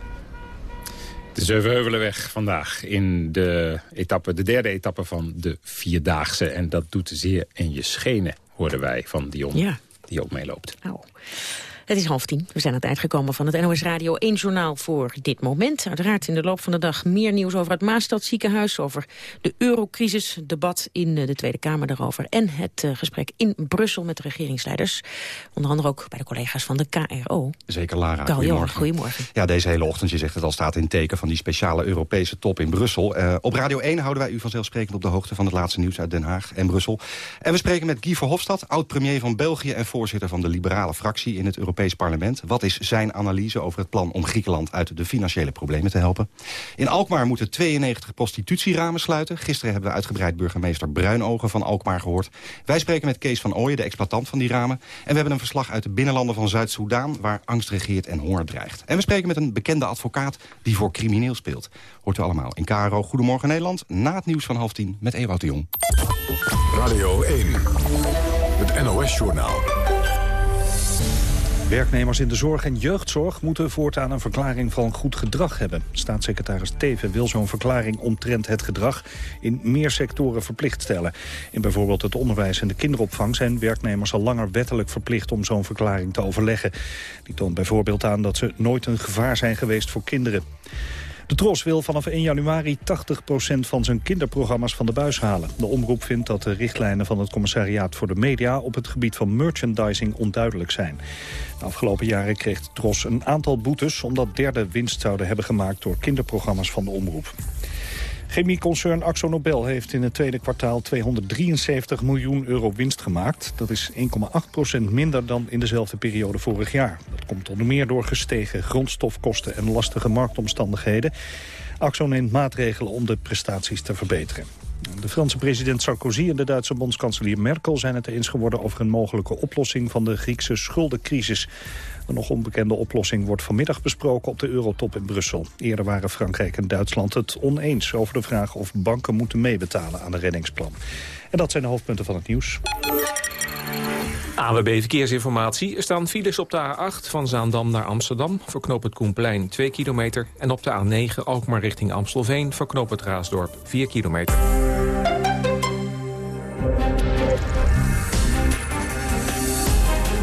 S29: De Zeuvenheuvelenweg vandaag in de, etappe, de derde etappe van de Vierdaagse. En dat doet zeer in je schenen, hoorden wij van Dion, ja. die ook meeloopt.
S9: Oh. Het is half tien. We zijn aan het eind gekomen van het NOS Radio 1 journaal voor dit moment. Uiteraard in de loop van de dag meer nieuws over het Maastadziekenhuis... over de eurocrisis, debat in de Tweede Kamer daarover... en het uh, gesprek in Brussel met de regeringsleiders. Onder andere ook bij de collega's van de KRO.
S30: Zeker, Lara.
S9: goedemorgen. goedemorgen.
S30: Ja, deze hele ochtend, je zegt het al, staat in teken van die speciale Europese top in Brussel. Uh, op Radio 1 houden wij u vanzelfsprekend op de hoogte van het laatste nieuws uit Den Haag en Brussel. En we spreken met Guy Verhofstadt, oud-premier van België... en voorzitter van de liberale fractie in het Europese Parlement. Wat is zijn analyse over het plan om Griekenland uit de financiële problemen te helpen? In Alkmaar moeten 92 prostitutieramen sluiten. Gisteren hebben we uitgebreid burgemeester Bruinogen van Alkmaar gehoord. Wij spreken met Kees van Ooyen, de exploitant van die ramen. En we hebben een verslag uit de binnenlanden van Zuid-Soedan... waar angst regeert en honger dreigt. En we spreken met een bekende advocaat die voor crimineel speelt. Hoort u allemaal in KRO Goedemorgen Nederland... na het nieuws van half tien met Ewout de Jong.
S1: Radio 1, het NOS-journaal.
S2: Werknemers in de zorg en jeugdzorg moeten voortaan een verklaring van goed gedrag hebben. Staatssecretaris Teven wil zo'n verklaring omtrent het gedrag in meer sectoren verplicht stellen. In bijvoorbeeld het onderwijs en de kinderopvang zijn werknemers al langer wettelijk verplicht om zo'n verklaring te overleggen. Die toont bijvoorbeeld aan dat ze nooit een gevaar zijn geweest voor kinderen. De Tros wil vanaf 1 januari 80% van zijn kinderprogramma's van de buis halen. De omroep vindt dat de richtlijnen van het commissariaat voor de media... op het gebied van merchandising onduidelijk zijn. De afgelopen jaren kreeg de Tros een aantal boetes... omdat derde winst zouden hebben gemaakt door kinderprogramma's van de omroep. Chemieconcern AxoNobel heeft in het tweede kwartaal 273 miljoen euro winst gemaakt. Dat is 1,8% minder dan in dezelfde periode vorig jaar. Dat komt onder meer door gestegen grondstofkosten en lastige marktomstandigheden. Axo neemt maatregelen om de prestaties te verbeteren. De Franse president Sarkozy en de Duitse bondskanselier Merkel zijn het eens geworden over een mogelijke oplossing van de Griekse schuldencrisis. De nog onbekende oplossing wordt vanmiddag besproken op de Eurotop in Brussel. Eerder waren Frankrijk en Duitsland het oneens over de vraag of banken moeten meebetalen aan de reddingsplan. En dat zijn de hoofdpunten van het nieuws.
S3: AWB Verkeersinformatie. Er staan files op de A8 van Zaandam naar Amsterdam... voor het Koenplein 2 kilometer. En op de A9 Alkmaar richting Amstelveen... voor knoop het Raasdorp 4 kilometer.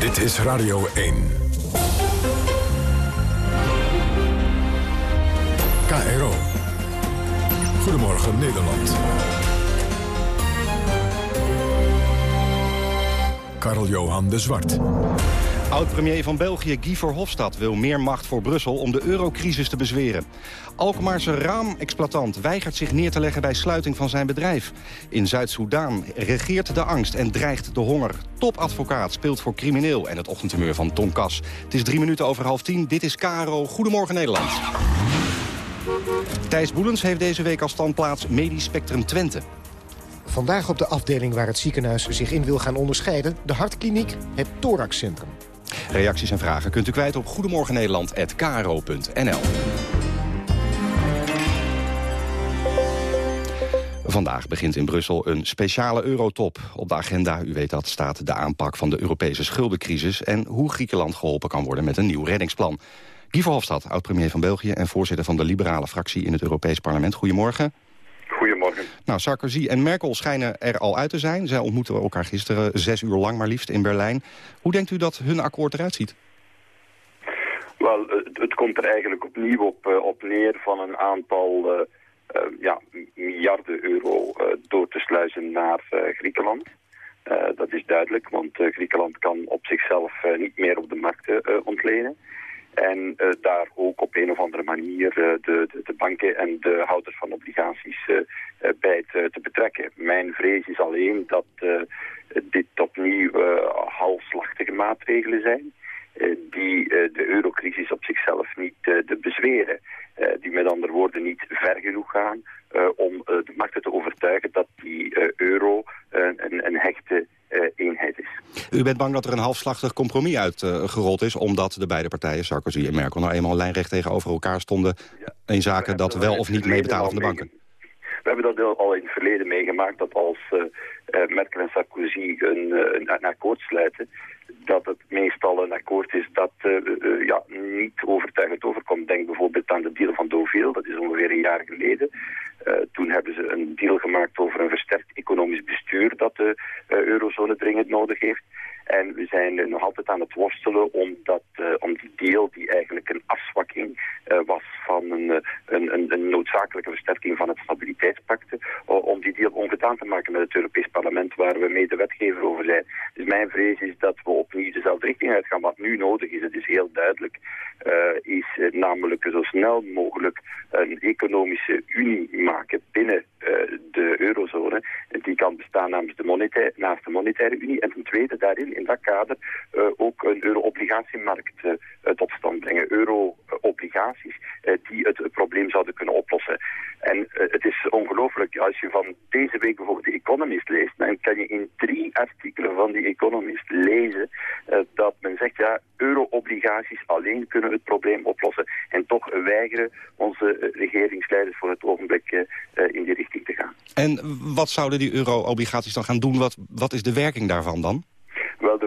S1: Dit is Radio 1. KRO. Goedemorgen Nederland. Karl-Johan de Zwart.
S30: Oud-premier van België Guy Verhofstadt wil meer macht voor Brussel om de eurocrisis te bezweren. Alkmaarse raamexploitant weigert zich neer te leggen bij sluiting van zijn bedrijf. In Zuid-Soedan regeert de angst en dreigt de honger. Topadvocaat speelt voor crimineel en het ochtendhumeur van Tom Kas. Het is drie minuten over half tien. Dit is Caro. Goedemorgen Nederland. Thijs Boelens heeft deze week als standplaats Medisch Spectrum Twente.
S31: Vandaag op de afdeling waar het ziekenhuis zich in wil gaan onderscheiden... de hartkliniek, het thoraxcentrum.
S30: Reacties en vragen kunt u kwijt op goedemorgennederland.kro.nl. Vandaag begint in Brussel een speciale eurotop. Op de agenda, u weet dat, staat de aanpak van de Europese schuldencrisis... en hoe Griekenland geholpen kan worden met een nieuw reddingsplan. Guy Verhofstadt, oud-premier van België... en voorzitter van de liberale fractie in het Europees Parlement. Goedemorgen.
S32: Goedemorgen.
S30: Nou, Sarkozy en Merkel schijnen er al uit te zijn. Zij ontmoeten elkaar gisteren zes uur lang maar liefst in Berlijn. Hoe denkt u dat hun akkoord eruit ziet?
S32: Wel, het, komt er eigenlijk opnieuw op, uh, op neer van een aantal uh, uh, ja, miljarden euro door te sluizen naar Griekenland. dat is duidelijk, want Griekenland kan op zichzelf niet meer op de markten ontlenen. En uh, daar ook op een of andere manier uh, de, de, de, banken en de houders van obligaties uh, bij te, te, betrekken. Mijn vrees is alleen dat dit opnieuw halfslachtige maatregelen zijn. Die de eurocrisis op zichzelf niet te bezweren. die met andere woorden niet ver genoeg gaan om de markten te overtuigen dat die euro een, een hechte eenheid is.
S30: U bent bang dat er een halfslachtig compromis uitgerold is... omdat de beide partijen, Sarkozy en Merkel... nou eenmaal lijnrecht tegenover elkaar stonden... in zaken dat wel of niet meebetalen van de banken.
S32: We hebben dat al in het verleden meegemaakt... dat als Merkel en Sarkozy een, een, een akkoord sluiten dat het meestal een akkoord is dat uh, ja, niet overtuigend overkomt. Denk bijvoorbeeld aan de deal van Deauville, dat is ongeveer een jaar geleden. Toen hebben ze een deal gemaakt over een versterkt economisch bestuur dat de eurozone dringend nodig heeft. En we zijn nog altijd aan het worstelen om, dat, uh, om die deal, die eigenlijk een afzwakking uh, was van een, een, een, een, noodzakelijke versterking van het stabiliteitspact, om die deal ongedaan te maken met het Europees Parlement, waar we mede wetgever over zijn. Dus mijn vrees is dat we opnieuw dezelfde richting uitgaan. Wat nu nodig is, het is heel duidelijk, is namelijk zo snel mogelijk een economische unie maken binnen de eurozone. Die kan bestaan namens de naast de monetaire unie. En ten tweede daarin in dat kader uh, ook een euro-obligatiemarkt uh, tot stand brengen. Euro-obligaties die het probleem zouden kunnen oplossen. En het is ongelooflijk, als je van deze week bijvoorbeeld de Economist leest, dan kan je in drie artikelen van die Economist lezen dat men zegt, ja, euro-obligaties alleen kunnen het probleem oplossen. En toch weigeren onze regeringsleiders voor het ogenblik in die richting te gaan.
S30: En wat zouden die euro-obligaties dan gaan doen? Wat, wat is de werking daarvan dan?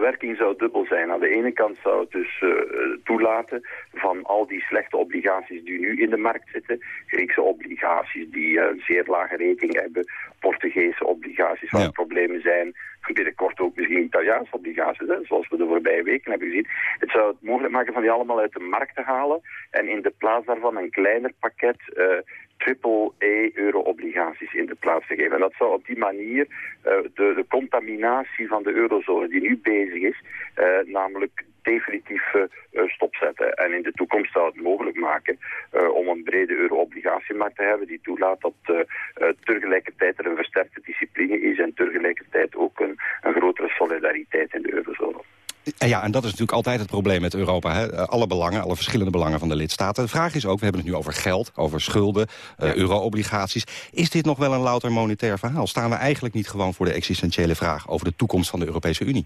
S32: Werking zou dubbel zijn. Aan de ene kant zou het dus uh, toelaten van al die slechte obligaties die nu in de markt zitten. Griekse obligaties die uh, een zeer lage rating hebben. Portugese obligaties waar ja. problemen zijn. Binnenkort ook misschien Italiaanse obligaties, hè, zoals we de voorbije weken hebben gezien. Het zou het mogelijk maken van die allemaal uit de markt te halen. En in de plaats daarvan een kleiner pakket triple-E-euro-obligaties in de plaats te geven. En dat zou op die manier uh, de, contaminatie van de eurozone die nu bezig is, uh, namelijk definitief uh, stopzetten. En in de toekomst zou het mogelijk maken om een brede euro-obligatiemarkt te hebben die toelaat dat tegelijkertijd er een versterkte discipline is en tegelijkertijd ook een, een grotere solidariteit in de eurozone.
S30: Ja, en dat is natuurlijk altijd het probleem met Europa. Hè? Alle belangen, alle verschillende belangen van de lidstaten. De vraag is ook, we hebben het nu over geld, over schulden, uh, euro-obligaties. Is dit nog wel een louter monetair verhaal? Staan we eigenlijk niet gewoon voor de existentiële vraag over de toekomst van de Europese Unie?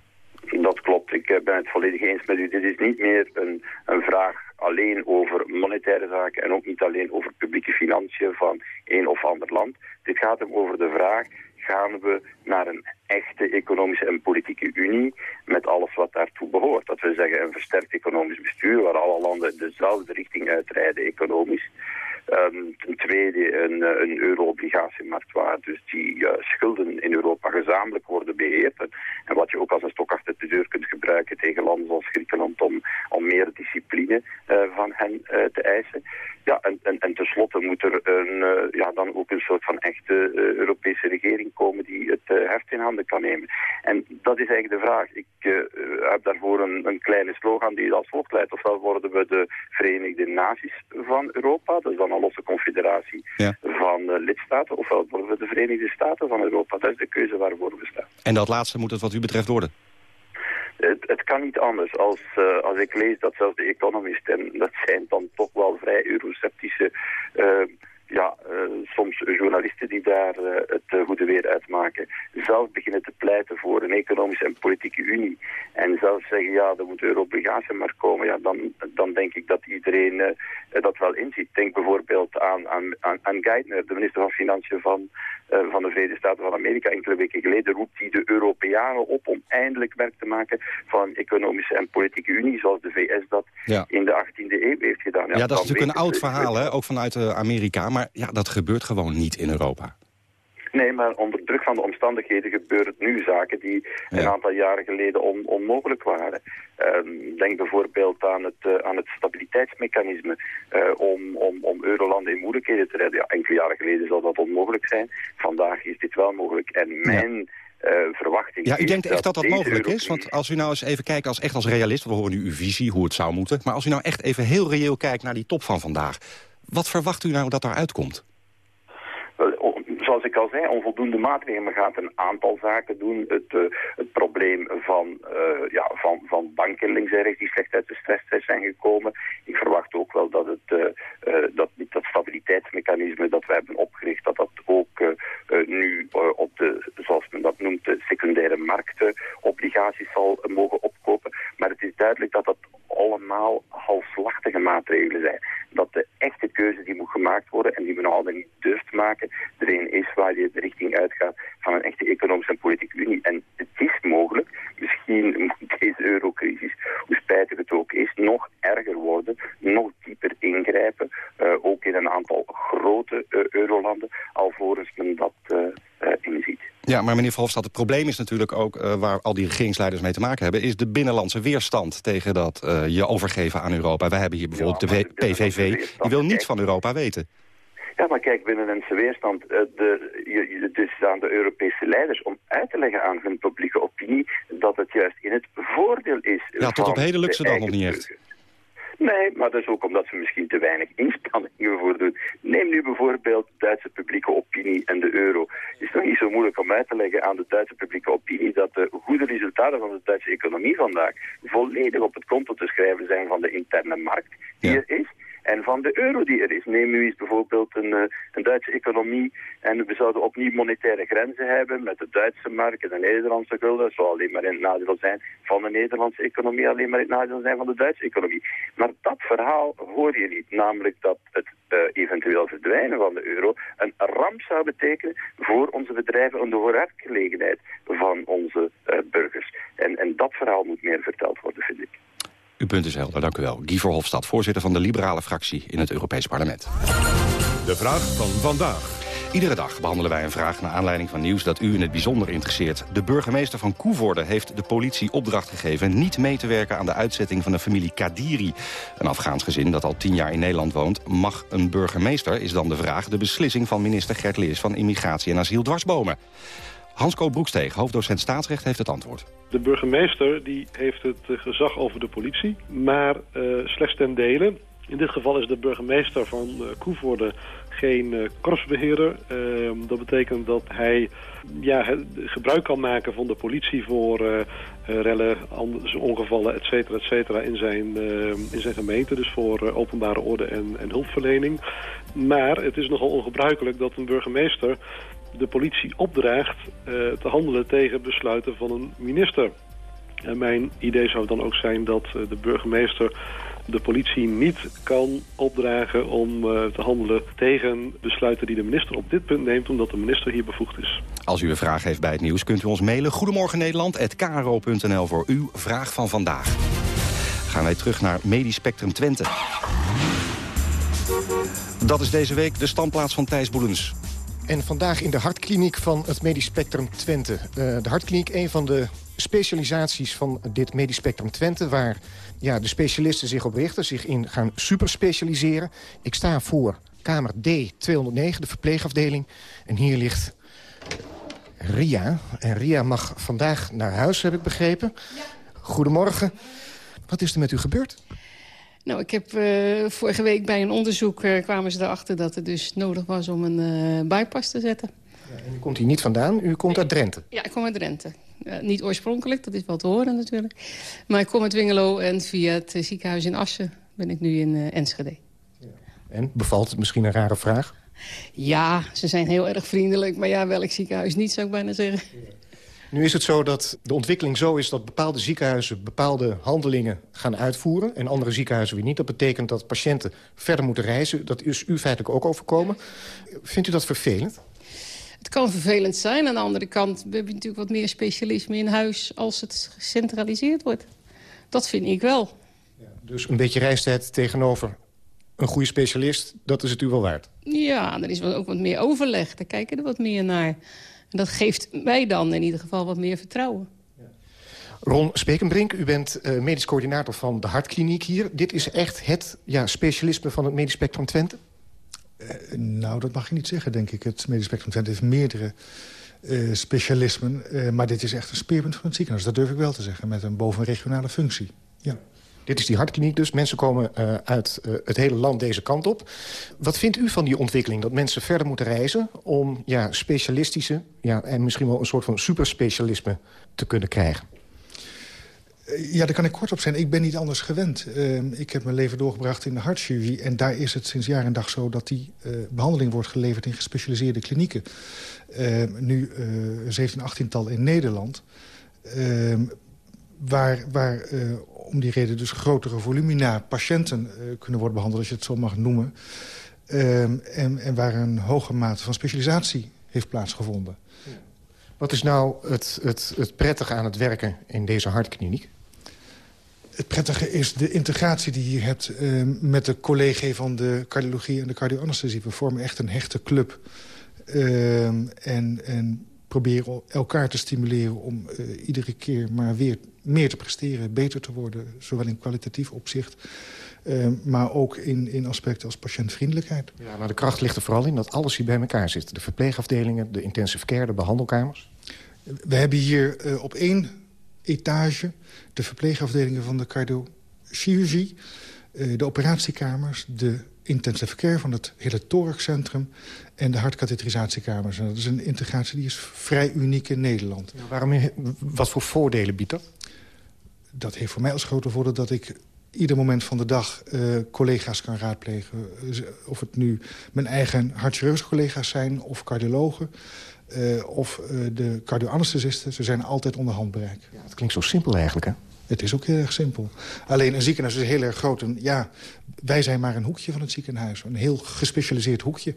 S32: Dat klopt, ik ben het volledig eens met u. Dit is niet meer een, een vraag alleen over monetaire zaken en ook niet alleen over publieke financiën van een of ander land. Dit gaat hem over de vraag, gaan we naar een echte economische en politieke unie met alles wat daartoe behoort. Dat wil zeggen een versterkt economisch bestuur waar alle landen dezelfde richting uitrijden economisch. Um, ten tweede een, een euro-obligatiemarkt waar dus die uh, schulden in Europa gezamenlijk worden beheerd. En wat je ook als een stok achter de deur kunt gebruiken tegen landen zoals Griekenland om, om meer discipline uh, van hen uh, te eisen. Ja, en, en, en tenslotte moet er een, ja, dan ook een soort van echte Europese regering komen die het heft in handen kan nemen. En dat is eigenlijk de vraag. Ik heb daarvoor een, een kleine slogan die als volgt leidt. Ofwel worden we de Verenigde Naties van Europa, dat is dan een losse confederatie ja. van lidstaten, ofwel worden we de Verenigde Staten van Europa. Dat is de keuze waarvoor we staan.
S30: En dat laatste moet het wat u betreft worden?
S32: Kan niet anders. Als, uh, als ik lees dat zelfs de Economist, en dat zijn dan toch wel vrij eurosceptische... Uh, ja, uh, soms journalisten die daar het goede weer uitmaken, zelf beginnen te pleiten voor een economische en politieke unie. En zelf zeggen, ja, er moet euro-obligatiemarkt komen. Ja, dan, dan denk ik dat iedereen dat wel inziet. Denk bijvoorbeeld aan, aan, aan, aan Geithner, de minister van Financiën van, van de Verenigde Staten van Amerika. Enkele weken geleden roept hij de Europeanen op om eindelijk werk te maken van economische en politieke unie, zoals de VS dat ja. in de 18e eeuw heeft gedaan.
S30: Ja, ja dat is natuurlijk een oud verhaal, hè? ook vanuit Amerika. Maar ja, dat gebeurt gewoon niet in Europa.
S32: Nee, maar onder druk van de omstandigheden gebeuren nu zaken die ja. een aantal jaren geleden on, onmogelijk waren. Um, denk bijvoorbeeld aan het, uh, aan het stabiliteitsmechanisme uh, om, om, om eurolanden in moeilijkheden te redden. Ja, enkele jaren geleden zal dat onmogelijk zijn. Vandaag is dit wel mogelijk. En mijn... Ja. Uh, verwachting
S30: ja, u denkt echt dat dat mogelijk is? Want als u nou eens even kijkt als echt als realist... we horen nu uw visie, hoe het zou moeten... maar als u nou echt even heel reëel kijkt naar die top van vandaag... wat verwacht u nou dat eruit komt?
S32: Zoals ik al zei, onvoldoende maatregelen. Gaat een aantal zaken doen. Het, uh, het probleem van, uh, ja, van, van banken en rechts die slecht uit de stresstest zijn gekomen. Ik verwacht ook wel dat, het, uh, dat dat mechanisme dat we hebben opgericht, dat dat ook nu op de, zoals men dat noemt, de secundaire markten obligaties zal mogen opkopen. Maar het is duidelijk dat dat allemaal halfslachtige maatregelen zijn. Dat de echte keuze die moet gemaakt worden en die we nog altijd niet durft maken, er een is waar je de richting uitgaat van een echte economische en politieke unie. En het is mogelijk, misschien moet deze eurocrisis, hoe spijtig het ook is, nog erger worden, nog dieper ingrijpen, uh, ook in een aantal grote uh, eurolanden, alvorens men dat uh,
S30: maar meneer Verhofstadt, het probleem is natuurlijk ook... Uh, waar al die regeringsleiders mee te maken hebben... is de binnenlandse weerstand tegen dat uh, je overgeven aan Europa. Wij hebben hier bijvoorbeeld ja, de, de PVV, die wil niets van Europa weten.
S32: Ja, maar kijk, binnenlandse weerstand, uh, de, je, het is aan de Europese leiders om uit te leggen aan hun publieke opinie dat het juist in het voordeel is.
S30: Ja, tot op heden lukt ze dat nog niet echt.
S32: Nee, maar dat is ook omdat ze misschien te weinig inspanningen voor doen. Neem nu bijvoorbeeld Duitse publieke opinie en de euro. Het is nog niet zo moeilijk om uit te leggen aan de Duitse publieke opinie dat de goede resultaten van de Duitse economie vandaag volledig op het konto te schrijven zijn van de interne markt die ja. er is en van de euro die er is. Neem nu eens bijvoorbeeld een, uh, een Duitse economie en we zouden opnieuw monetaire grenzen hebben met de Duitse mark en de Nederlandse gulden. Dat zou alleen maar in het nadeel zijn van de Nederlandse economie, alleen maar in het nadeel zijn van de Duitse economie. Maar dat verhaal hoor je niet, namelijk dat het uh, eventueel verdwijnen van de euro een ramp zou betekenen voor onze bedrijven en de vooruitgelegenheid van onze uh, burgers. En, en dat verhaal moet meer verteld worden, vind ik.
S30: Uw punt is helder, dank u wel. Guy Verhofstadt, voorzitter van de liberale fractie in het Europees Parlement.
S1: De vraag van vandaag.
S30: Iedere dag behandelen wij een vraag naar aanleiding van nieuws dat u in het bijzonder interesseert. De burgemeester van Koevoorde heeft de politie opdracht gegeven... niet mee te werken aan de uitzetting van de familie Kadiri. Een Afghaans gezin dat al tien jaar in Nederland woont. Mag een burgemeester, is dan de vraag, de beslissing van minister Gert Leers... van Immigratie en Asiel dwarsbomen? Hans-Koop Broeksteeg, hoofddocent staatsrecht, heeft het antwoord.
S33: De burgemeester die heeft het gezag over de politie, maar uh, slechts ten dele. In dit geval is de burgemeester van uh, Koevoorde geen korpsbeheerder. dat betekent dat hij ja, gebruik kan maken van de politie voor rellen, ongevallen, et cetera, et cetera, in zijn, in zijn gemeente. Dus voor openbare orde en, en hulpverlening. Maar het is nogal ongebruikelijk dat een burgemeester de politie opdraagt uh, te handelen tegen besluiten van een minister. En mijn idee zou dan ook zijn dat uh, de burgemeester de politie niet kan opdragen om uh, te handelen tegen besluiten die de minister op dit punt neemt, omdat de minister hier bevoegd is.
S30: Als u een vraag heeft bij het nieuws kunt u ons mailen. Goedemorgen Nederland@kro.nl voor uw vraag van vandaag. Gaan wij terug naar Medisch Spectrum Twente. Dat is deze week de standplaats van Thijs Boelens.
S31: En vandaag in de hartkliniek van het Medisch Spectrum Twente. Uh, de hartkliniek, een van de specialisaties van dit Medisch Spectrum Twente... waar ja, de specialisten zich op richten, zich in gaan superspecialiseren. Ik sta voor kamer D209, de verpleegafdeling. En hier ligt Ria. En Ria mag vandaag naar huis, heb ik begrepen. Ja. Goedemorgen. Wat is er met u gebeurd?
S34: Nou, ik heb uh, vorige week bij een onderzoek uh, kwamen ze erachter dat het dus nodig was om een uh, bypass te zetten.
S31: Ja, en u komt hier niet vandaan, u komt uit Drenthe?
S34: Ja, ik kom uit Drenthe. niet oorspronkelijk, dat is wel te horen natuurlijk. Maar ik kom uit Wingelo en via het ziekenhuis in Assen ben ik nu in Enschede.
S31: Ja. En, bevalt het misschien een rare vraag?
S34: Ja, ze zijn heel erg vriendelijk, maar ja, welk ziekenhuis niet zou ik bijna zeggen. Ja.
S31: Nu is het zo dat de ontwikkeling zo is dat bepaalde ziekenhuizen bepaalde handelingen gaan uitvoeren en andere ziekenhuizen weer niet. Dat betekent dat patiënten verder moeten reizen. Dat is u feitelijk ook overkomen. Vindt u dat vervelend?
S34: Het kan vervelend zijn. Aan de andere kant we hebben natuurlijk wat meer specialisme in huis als het gecentraliseerd wordt. Dat vind ik wel.
S31: Ja, dus een beetje reistijd tegenover een goede specialist, dat is het u wel waard?
S34: Ja, er is ook wat meer overleg. Daar kijken er wat meer naar. En dat geeft mij dan in ieder geval wat meer vertrouwen.
S31: Ron Spekenbrink, u bent uh, medisch coördinator van de hartkliniek hier. Dit is echt het ja, specialisme van het medisch spectrum Twente?
S35: Uh, nou, dat mag je niet zeggen, denk ik. Het medisch spectrum Twente heeft meerdere uh, specialismen. maar dit is echt een speerpunt van het ziekenhuis. Dat durf ik wel te zeggen, met een bovenregionale functie. Ja.
S31: Dit is die hartkliniek dus. Mensen komen uh, uit uh, het hele land deze kant op. Wat vindt u van die ontwikkeling? Dat mensen verder moeten reizen om ja, specialistische... Ja, en misschien wel een soort van superspecialisme te kunnen krijgen?
S35: Ja, daar kan ik kort op zijn. Ik ben niet anders gewend. Ik heb mijn leven doorgebracht in de hartchirurgie. En daar is het sinds jaar en dag zo dat die behandeling wordt geleverd in gespecialiseerde klinieken. Nu uh, 17, 18-tal in Nederland. Waar waar om die reden dus grotere volumina patiënten kunnen worden behandeld... als je het zo mag noemen. Ehm, en, en waar een hoge mate van specialisatie heeft plaatsgevonden.
S31: Wat is nou het, het, het prettige aan het werken in deze hartkliniek?
S35: Het prettige is de integratie die je hebt uh, met de collega van de cardiologie en de cardioanesthesie. We vormen echt een hechte club. Uh, en, en proberen elkaar te stimuleren om uh, iedere keer maar weer meer te presteren. Beter te worden, zowel in kwalitatief opzicht... Uh, maar ook in, in aspecten als patiëntvriendelijkheid.
S31: Ja, maar de kracht ligt er vooral in dat alles hier bij elkaar zit. De verpleegafdelingen, de intensive care, de behandelkamers.
S35: We hebben hier uh, op één etage de verpleegafdelingen van de cardiochirurgie... De operatiekamers, de intensive care van het hele thoraxcentrum... en de hartkatheterisatiekamers. En dat is een integratie die is vrij uniek in Nederland.
S31: Ja, waarom, wat voor voordelen biedt dat?
S35: Dat heeft voor mij als grote voordeel dat ik ieder moment van de dag uh, collega's kan raadplegen. Of het nu mijn eigen hartchirurgische collega's zijn of cardiologen... Uh, of uh, de cardioanesthesisten, ze zijn altijd onder handbereik.
S31: Ja, het klinkt zo simpel eigenlijk, hè?
S35: Het is ook heel erg simpel. Alleen een ziekenhuis is heel erg groot. En ja, wij zijn maar een hoekje van het ziekenhuis. Een heel gespecialiseerd hoekje.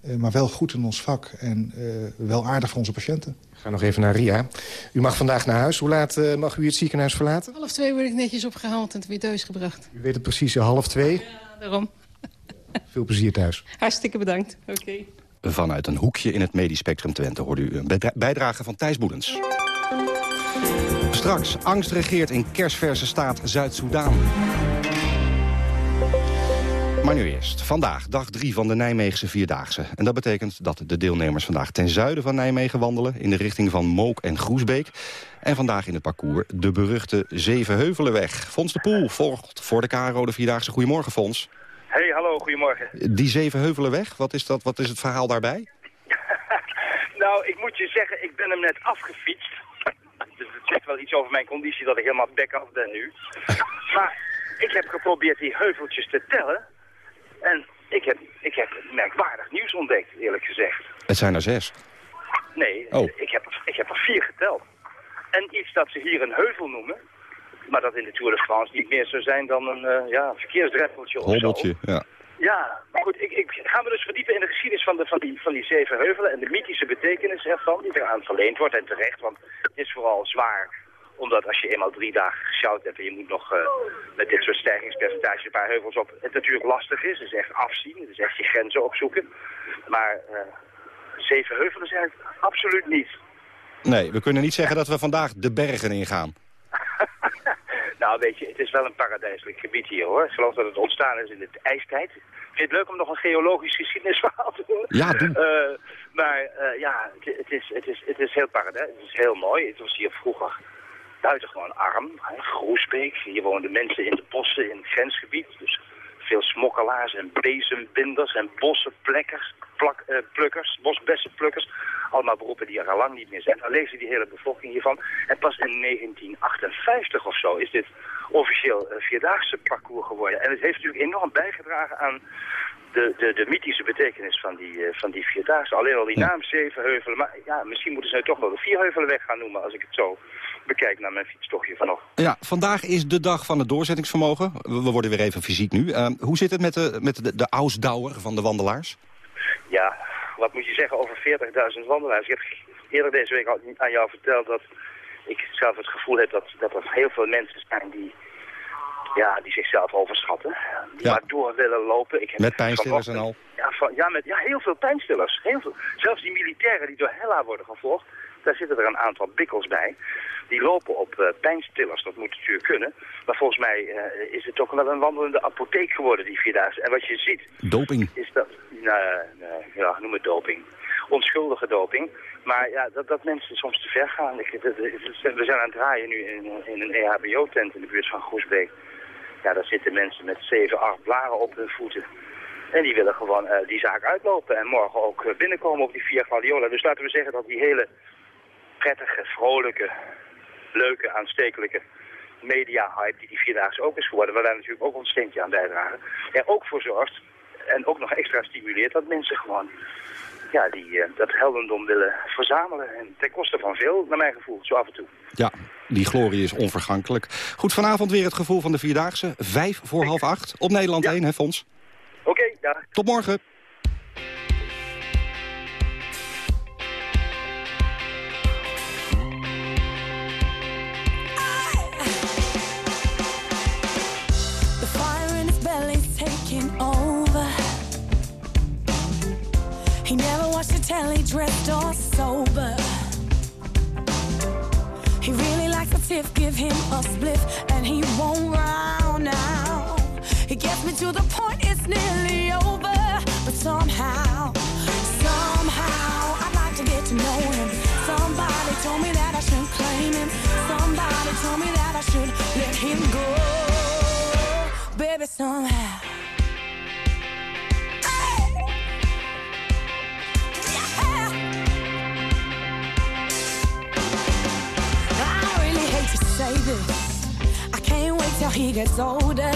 S35: Uh, maar wel goed in ons vak en wel aardig voor onze patiënten.
S31: Ik ga nog even naar Ria. U mag vandaag naar huis. Hoe laat mag u het ziekenhuis verlaten?
S34: Half twee word ik netjes opgehaald en weer thuis gebracht.
S31: U weet het precies, half twee?
S34: Ja, daarom. <laughs>
S31: Veel plezier thuis.
S34: Hartstikke bedankt. Oké. Okay.
S30: Vanuit een hoekje in het medisch spectrum Twente hoorde u een bijdrage van Thijs Boedens. Straks, angst regeert in kersverse staat Zuid-Soedan. Maar nu eerst. Vandaag, dag drie van de Nijmeegse Vierdaagse. En dat betekent dat de deelnemers vandaag ten zuiden van Nijmegen wandelen... in de richting van Mook en Groesbeek. En vandaag in het parcours de beruchte Zevenheuvelenweg. Fons de Poel volgt voor de KRO de Vierdaagse. Goedemorgen, Fons.
S36: Hey, hallo, goedemorgen.
S30: Die Zevenheuvelenweg, wat is, dat, wat is het verhaal daarbij? <laughs>
S36: nou, ik moet je zeggen, ik ben hem net afgefietst. Zegt wel iets over mijn conditie dat ik helemaal bek af ben nu. <laughs> maar ik heb geprobeerd die heuveltjes te tellen. En ik heb, ik heb merkwaardig nieuws ontdekt, eerlijk gezegd.
S30: Het zijn er zes.
S36: Nee,
S30: oh.
S36: ik, heb, ik heb er vier geteld. En iets dat ze hier een heuvel noemen, maar dat in de Tour de France niet meer zou zijn dan een uh, ja, verkeersdrempeltje of
S30: Hobbeltje,
S36: zo.
S30: ja.
S36: Ja, maar goed, ik, ik ga me dus verdiepen in de geschiedenis van, de, van, die, van die zeven heuvelen en de mythische betekenis ervan, die eraan verleend wordt en terecht, want het is vooral zwaar omdat als je eenmaal drie dagen gesjouwd hebt en je moet nog uh, met dit soort stijgingspercentages een paar heuvels op, het natuurlijk lastig is. Het is echt afzien, het is echt je grenzen opzoeken. Maar uh, zeven heuvelen zijn absoluut niet.
S30: Nee, we kunnen niet zeggen dat we vandaag de bergen ingaan. <laughs>
S36: nou, weet je, het is wel een paradijselijk gebied hier, hoor. Ik geloof dat het ontstaan is in de ijstijd. Ik vind het leuk om nog een geologisch geschiedenisverhaal <laughs> te doen.
S30: Ja, doe.
S36: Uh, maar uh, ja, het, het, is, het, is, het is heel paradijs. Het is heel mooi. Het was hier vroeger buitengewoon arm. Hè? Groesbeek. Hier woonden mensen in de bossen in het grensgebied. Dus veel smokkelaars en bezembinders en bossenplekkers, plak, uh, plukkers, bosbessenplukkers. Allemaal beroepen die er al lang niet meer zijn. Dan leefde die hele bevolking hiervan. En pas in 1958 of zo is dit officieel een vierdaagse parcours geworden. En het heeft natuurlijk enorm bijgedragen aan de, de, de mythische betekenis van die, uh, van die vierdaagse. Alleen al die naam Zevenheuvelen. Maar ja, misschien moeten ze nu toch wel de Vierheuvelenweg gaan noemen als ik het zo bekijk naar mijn fietstochtje vanochtend.
S30: Ja, vandaag is de dag van het doorzettingsvermogen. We worden weer even fysiek nu. Uh, hoe zit het met de, met de, de Ausdauer van de wandelaars?
S36: Ja, wat moet je zeggen over 40.000 wandelaars? Ik heb eerder deze week al aan jou verteld dat ik zelf het gevoel heb dat, dat er heel veel mensen zijn die, ja, die zichzelf overschatten. Die
S30: Ja.
S36: maar door willen lopen. Ik heb
S30: Met pijnstillers en al.
S36: Ja, van, ja, met, ja, heel veel pijnstillers. Heel veel. Zelfs die militairen die door Hella worden gevolgd, daar zitten er een aantal bikkels bij. Die lopen op eh, pijnstillers, dat moet natuurlijk kunnen. Maar volgens mij eh, is het toch wel een wandelende apotheek geworden, die vierdaagse. En wat je ziet,
S30: Doping.
S36: is dat, nee, nee, ja, noem het doping. Onschuldige doping. Maar ja, dat, dat mensen soms te ver gaan. Ik, we zijn aan het draaien nu in, in een EHBO-tent in de buurt van Groesbeek. Ja, daar zitten mensen met zeven, acht blaren op hun voeten. En die willen gewoon eh, die zaak uitlopen en morgen ook eh, binnenkomen op die Via Gladiola. Dus laten we zeggen dat die hele prettige, vrolijke, leuke, aanstekelijke media-hype die die Vierdaagse ook is geworden, waar wij natuurlijk ook ons steentje aan bijdragen, er ook voor zorgt en ook nog extra stimuleert dat mensen gewoon ja, die, eh, dat heldendom willen verzamelen. En ten koste van veel, naar mijn gevoel, zo af en toe.
S30: Ja, die glorie is onvergankelijk. Goed, vanavond weer het gevoel van de Vierdaagse. Vijf voor half acht op Nederland 1, hè Fons?
S36: Oké, dag.
S30: Tot morgen.
S37: Telly, dressed or sober. He really likes a tiff, give him a spliff, and he won't round now. He gets me to the point, it's nearly over. But somehow, somehow, I'd like to get to know him. Somebody told me that I shouldn't claim him. Somebody told me that I should let him go. Baby, somehow. This. I can't wait till he gets older.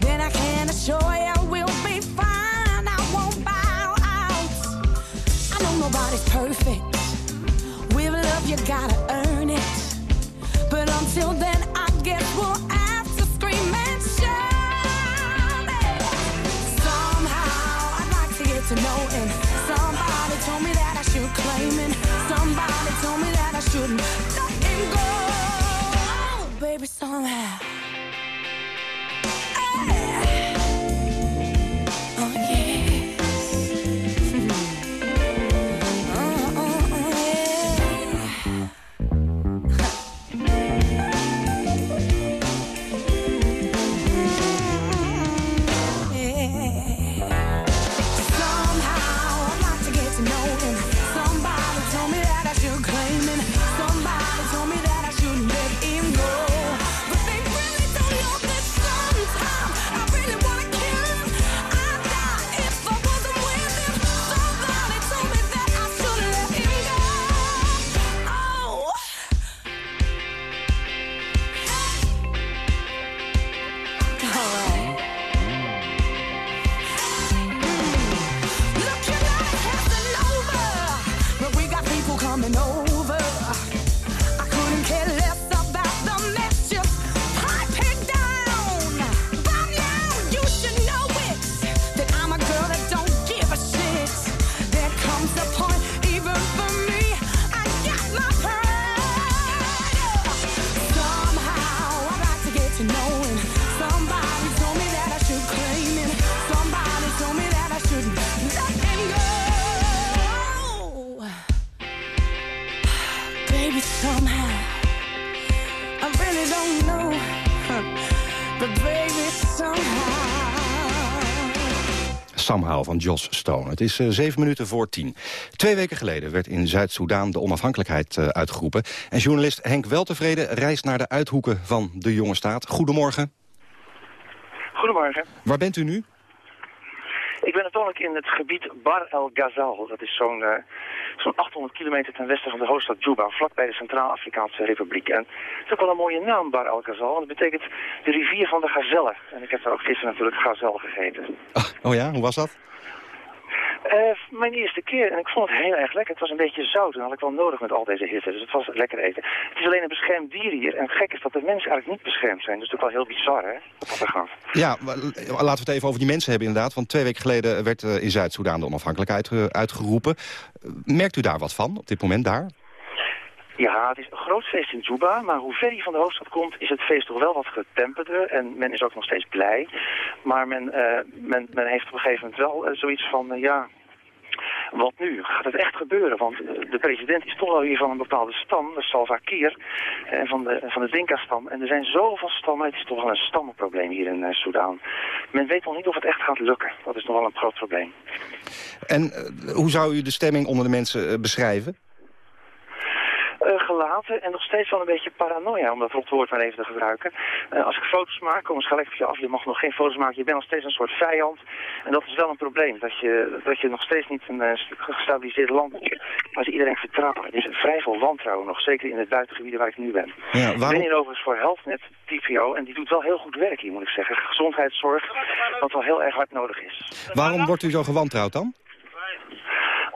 S37: Then I can assure you we'll be fine. I won't bow out. I know nobody's perfect. With love, you gotta earn it. But until then, I guess we'll have to scream and shout it. Somehow, I'd like to get to know him. Somebody told me that I should claim him. Somebody told me that I shouldn't Somehow
S30: van Joss Stone. Het is eh, zeven minuten voor tien. Twee weken geleden werd in Zuid-Soedan de onafhankelijkheid eh, uitgeroepen. En journalist Henk Weltevreden reist naar de uithoeken van de jonge staat. Goedemorgen.
S38: Goedemorgen.
S30: Waar bent u nu?
S38: Ik ben natuurlijk in het gebied Bar el Ghazal. Dat is zo'n eh, zo'n 800 kilometer ten westen van de hoofdstad Juba, vlakbij de Centraal-Afrikaanse Republiek. En het is ook wel een mooie naam, Bar el Ghazal, want het betekent de rivier van de gazellen. En ik heb daar ook gisteren natuurlijk gazel gegeten.
S30: Oh ja, hoe was dat?
S38: Eh, mijn eerste keer en ik vond het heel erg lekker. Het was een beetje zout en had ik wel nodig met al deze hitte. Dus het was lekker eten. Het is alleen een beschermd dier hier. En gek is dat de mensen eigenlijk niet beschermd zijn. Dus dat is natuurlijk wel heel bizar, hè? Wat er.
S30: Ja, laten we het even over die mensen hebben inderdaad. Want twee weken geleden werd eh, in Zuid-Soedan de onafhankelijkheid eh, uitgeroepen. Merkt u daar wat van op dit moment daar?
S38: Ja, het is een groot feest in Juba, maar hoe ver je van de hoofdstad komt, is het feest toch wel wat getemperder. En men is ook nog steeds blij. Maar men, eh, men, men heeft op een gegeven moment wel eh, zoiets van, eh, ja, wat nu? Gaat het echt gebeuren? Want de president is toch wel weer van een bepaalde stam, de Salva Kiir, en van de, van de Dinka-stam. En er zijn zoveel stammen, het is toch wel een stammenprobleem hier in Soedan. Men weet nog niet of het echt gaat lukken. Dat is nog wel een groot probleem.
S30: En hoe zou u de stemming onder de mensen beschrijven?
S38: Eh, gelaten en nog steeds wel een beetje paranoia, om dat rotwoord maar even te gebruiken. Uh, als ik foto's maak, kom eens gelijk op je af, je mag nog geen foto's maken, je bent nog steeds een soort vijand. En dat is wel een probleem, dat je, dat je nog steeds niet een uh, gestabiliseerd land bent, waar ze iedereen vertrouwen. Er is vrij veel wantrouwen nog, zeker in het buitengebieden waar ik nu ben. Ja, waarom... Ik ben hier overigens voor HealthNet TPO en die doet wel heel goed werk hier, moet ik zeggen. Gezondheidszorg, wat wel heel erg hard nodig is.
S30: Waarom wordt u zo gewantrouwd dan?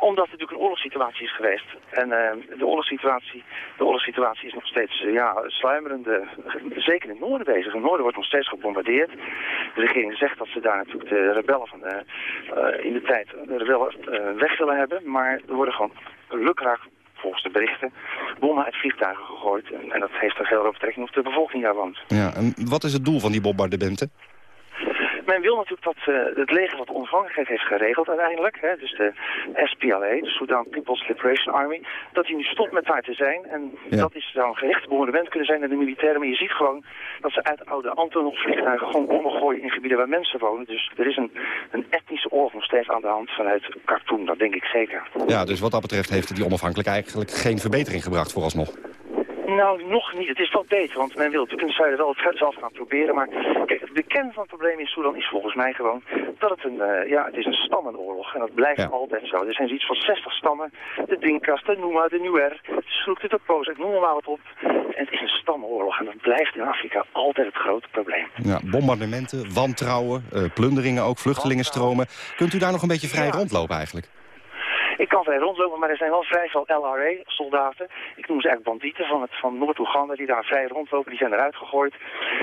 S38: Omdat het natuurlijk een oorlogssituatie is geweest. En uh, de, oorlogssituatie, de oorlogssituatie is nog steeds uh, ja, sluimerende, zeker in het noorden bezig. Het noorden wordt nog steeds gebombardeerd. De regering zegt dat ze daar natuurlijk de rebellen van de, uh, in de tijd de rebellen weg willen hebben. Maar er worden gewoon lukraak volgens de berichten, bommen uit vliegtuigen gegooid. En, dat heeft er veel betrekking op de bevolking daar woont.
S30: Ja, en wat is het doel van die bombardementen?
S38: Men wil natuurlijk dat uh, het leger wat onafhankelijkheid heeft geregeld uiteindelijk, hè, dus de SPLA, de Sudan People's Liberation Army, dat die nu stopt met daar te zijn. En ja. dat is, zou een gericht bombardement kunnen zijn naar de militairen, maar je ziet gewoon dat ze uit oude Antonov-vliegtuigen gewoon omgooien in gebieden waar mensen wonen. Dus er is een, een etnische oorlog nog steeds aan de hand vanuit Khartoum, dat denk ik zeker.
S30: Ja, dus wat dat betreft heeft die onafhankelijkheid eigenlijk geen verbetering gebracht vooralsnog.
S38: Nou, nog niet. Het is wel beter, want men wil natuurlijk in het zuiden wel het zelf gaan proberen. Maar kijk, de kern van het probleem in Sudan is volgens mij gewoon dat het een, uh, ja, het is een stammenoorlog. En dat blijft altijd zo. Er zijn zoiets van 60 stammen. De Dinkas, de Numa, de Nuer, de Sroek, de Topoos, ik noem maar wat op. En het is een stammenoorlog en dat blijft in Afrika altijd het grote probleem.
S30: Ja, bombardementen, wantrouwen, uh, plunderingen ook, vluchtelingenstromen. Kunt u daar nog een beetje vrij ja. rondlopen eigenlijk?
S38: Ik kan vrij rondlopen, maar er zijn wel vrij veel LRA-soldaten. Ik noem ze eigenlijk bandieten van, het, van Noord-Oeganda die daar vrij rondlopen. Die zijn eruit gegooid.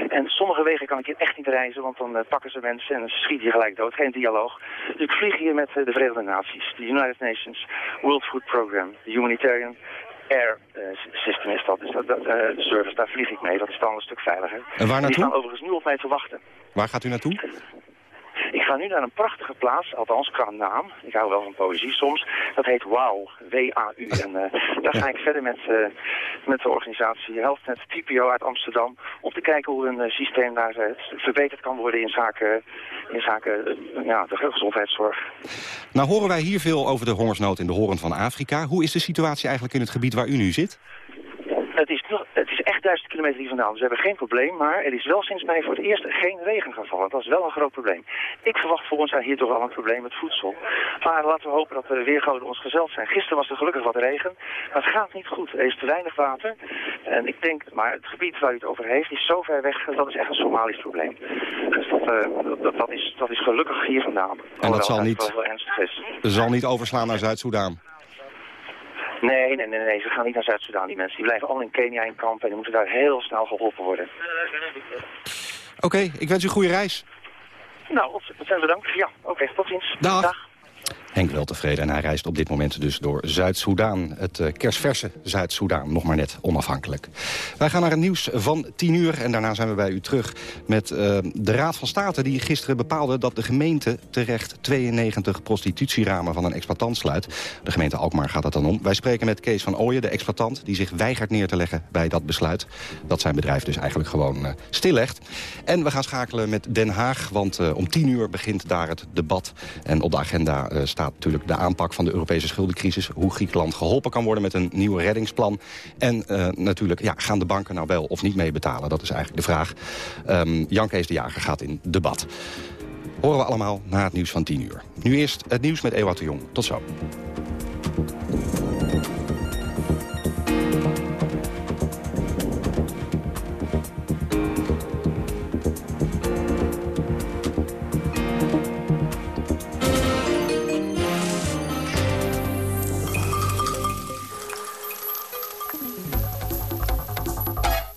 S38: En sommige wegen kan ik hier echt niet reizen, want dan uh, pakken ze mensen en ze schieten je gelijk dood. Geen dialoog. Dus ik vlieg hier met uh, de Verenigde Naties, de United Nations World Food Program, de Humanitarian Air uh, System is dat. Dus dat, service, daar vlieg ik mee. Dat is dan een stuk veiliger.
S30: En waar naartoe?
S38: Die gaan overigens nu op mij te wachten.
S30: Waar gaat u naartoe?
S38: Ik ga nu naar een prachtige plaats, althans qua naam. Ik hou wel van poëzie soms. Dat heet WOW, W-A-U. En uh, daar ga ik verder met, uh, met de organisatie HealthNet TPO uit Amsterdam... om te kijken hoe een uh, systeem daar verbeterd kan worden in zaken, in zaken ja, de gezondheidszorg.
S30: Nou horen wij hier veel over de hongersnood in de horen van Afrika. Hoe is de situatie eigenlijk in het gebied waar u nu zit?
S38: Het is, het is echt duizend kilometer hier vandaan. Dus we hebben geen probleem, maar er is wel sinds mei voor het eerst geen regen gevallen. Dat is wel een groot probleem. Ik verwacht voor ons hier toch wel een probleem met voedsel. Maar laten we hopen dat de weergoden ons gezeld zijn. Gisteren was er gelukkig wat regen, maar het gaat niet goed. Er is te weinig water. En ik denk, maar het gebied waar u het over heeft is zo ver weg, dat is echt een Somalisch probleem. Dus dat, uh, dat, dat, is, dat is gelukkig hier vandaan.
S30: En dat zal niet, zal niet overslaan naar Zuid-Soedan?
S38: Nee, nee, nee, nee, ze gaan niet naar Zuid-Soedan, die mensen. Die blijven allemaal in Kenia in kamp en die moeten daar heel snel geholpen worden.
S30: Oké, okay, ik wens u een goede reis.
S38: Nou, ontzettend bedankt. Ja, oké, okay, tot ziens.
S30: Dag. Dag. Henk wel tevreden en hij reist op dit moment dus door Zuid-Soedan. Het uh, kerstverse Zuid-Soedan, nog maar net onafhankelijk. Wij gaan naar het nieuws van 10 uur en daarna zijn we bij u terug... met uh, de Raad van State die gisteren bepaalde dat de gemeente terecht 92 prostitutieramen van een exploitant sluit. De gemeente Alkmaar gaat het dan om. Wij spreken met Kees van Ooyen, de exploitant, die zich weigert neer te leggen bij dat besluit. Dat zijn bedrijf dus eigenlijk gewoon uh, stillegt. En we gaan schakelen met Den Haag, want om 10 uur begint daar het debat. En op de agenda staat natuurlijk de aanpak van de Europese schuldencrisis. Hoe Griekenland geholpen kan worden met een nieuw reddingsplan. En uh, natuurlijk, ja, gaan de banken nou wel of niet mee betalen? Dat is eigenlijk de vraag. Um, Jan Kees de Jager gaat in debat. Horen we allemaal na het nieuws van 10 uur. Nu eerst het nieuws met Ewout de Jong. Tot zo.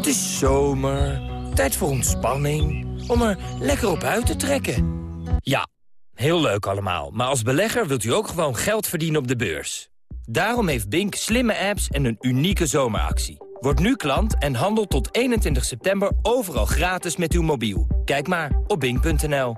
S39: Het is zomer, tijd voor ontspanning, om er lekker op uit te trekken. Ja, heel leuk allemaal, maar als belegger wilt u ook gewoon geld verdienen op de beurs. Daarom heeft Bink slimme apps en een unieke zomeractie. Word nu klant en handel tot 21 september overal gratis met uw mobiel. Kijk maar op bink.nl.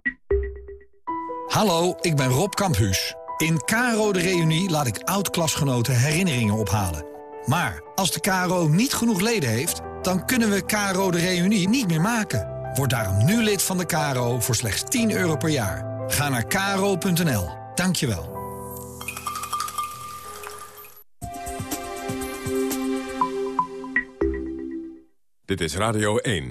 S40: Hallo, ik ben Rob Kamphuus. In Caro de Reunie laat ik oud-klasgenoten herinneringen ophalen. Maar als de KRO niet genoeg leden heeft, dan kunnen we Caro de Reunie niet meer maken. Word daarom nu lid van de KRO voor slechts 10 euro per jaar. Ga naar kro.nl. Dankjewel.
S1: Dit is Radio 1.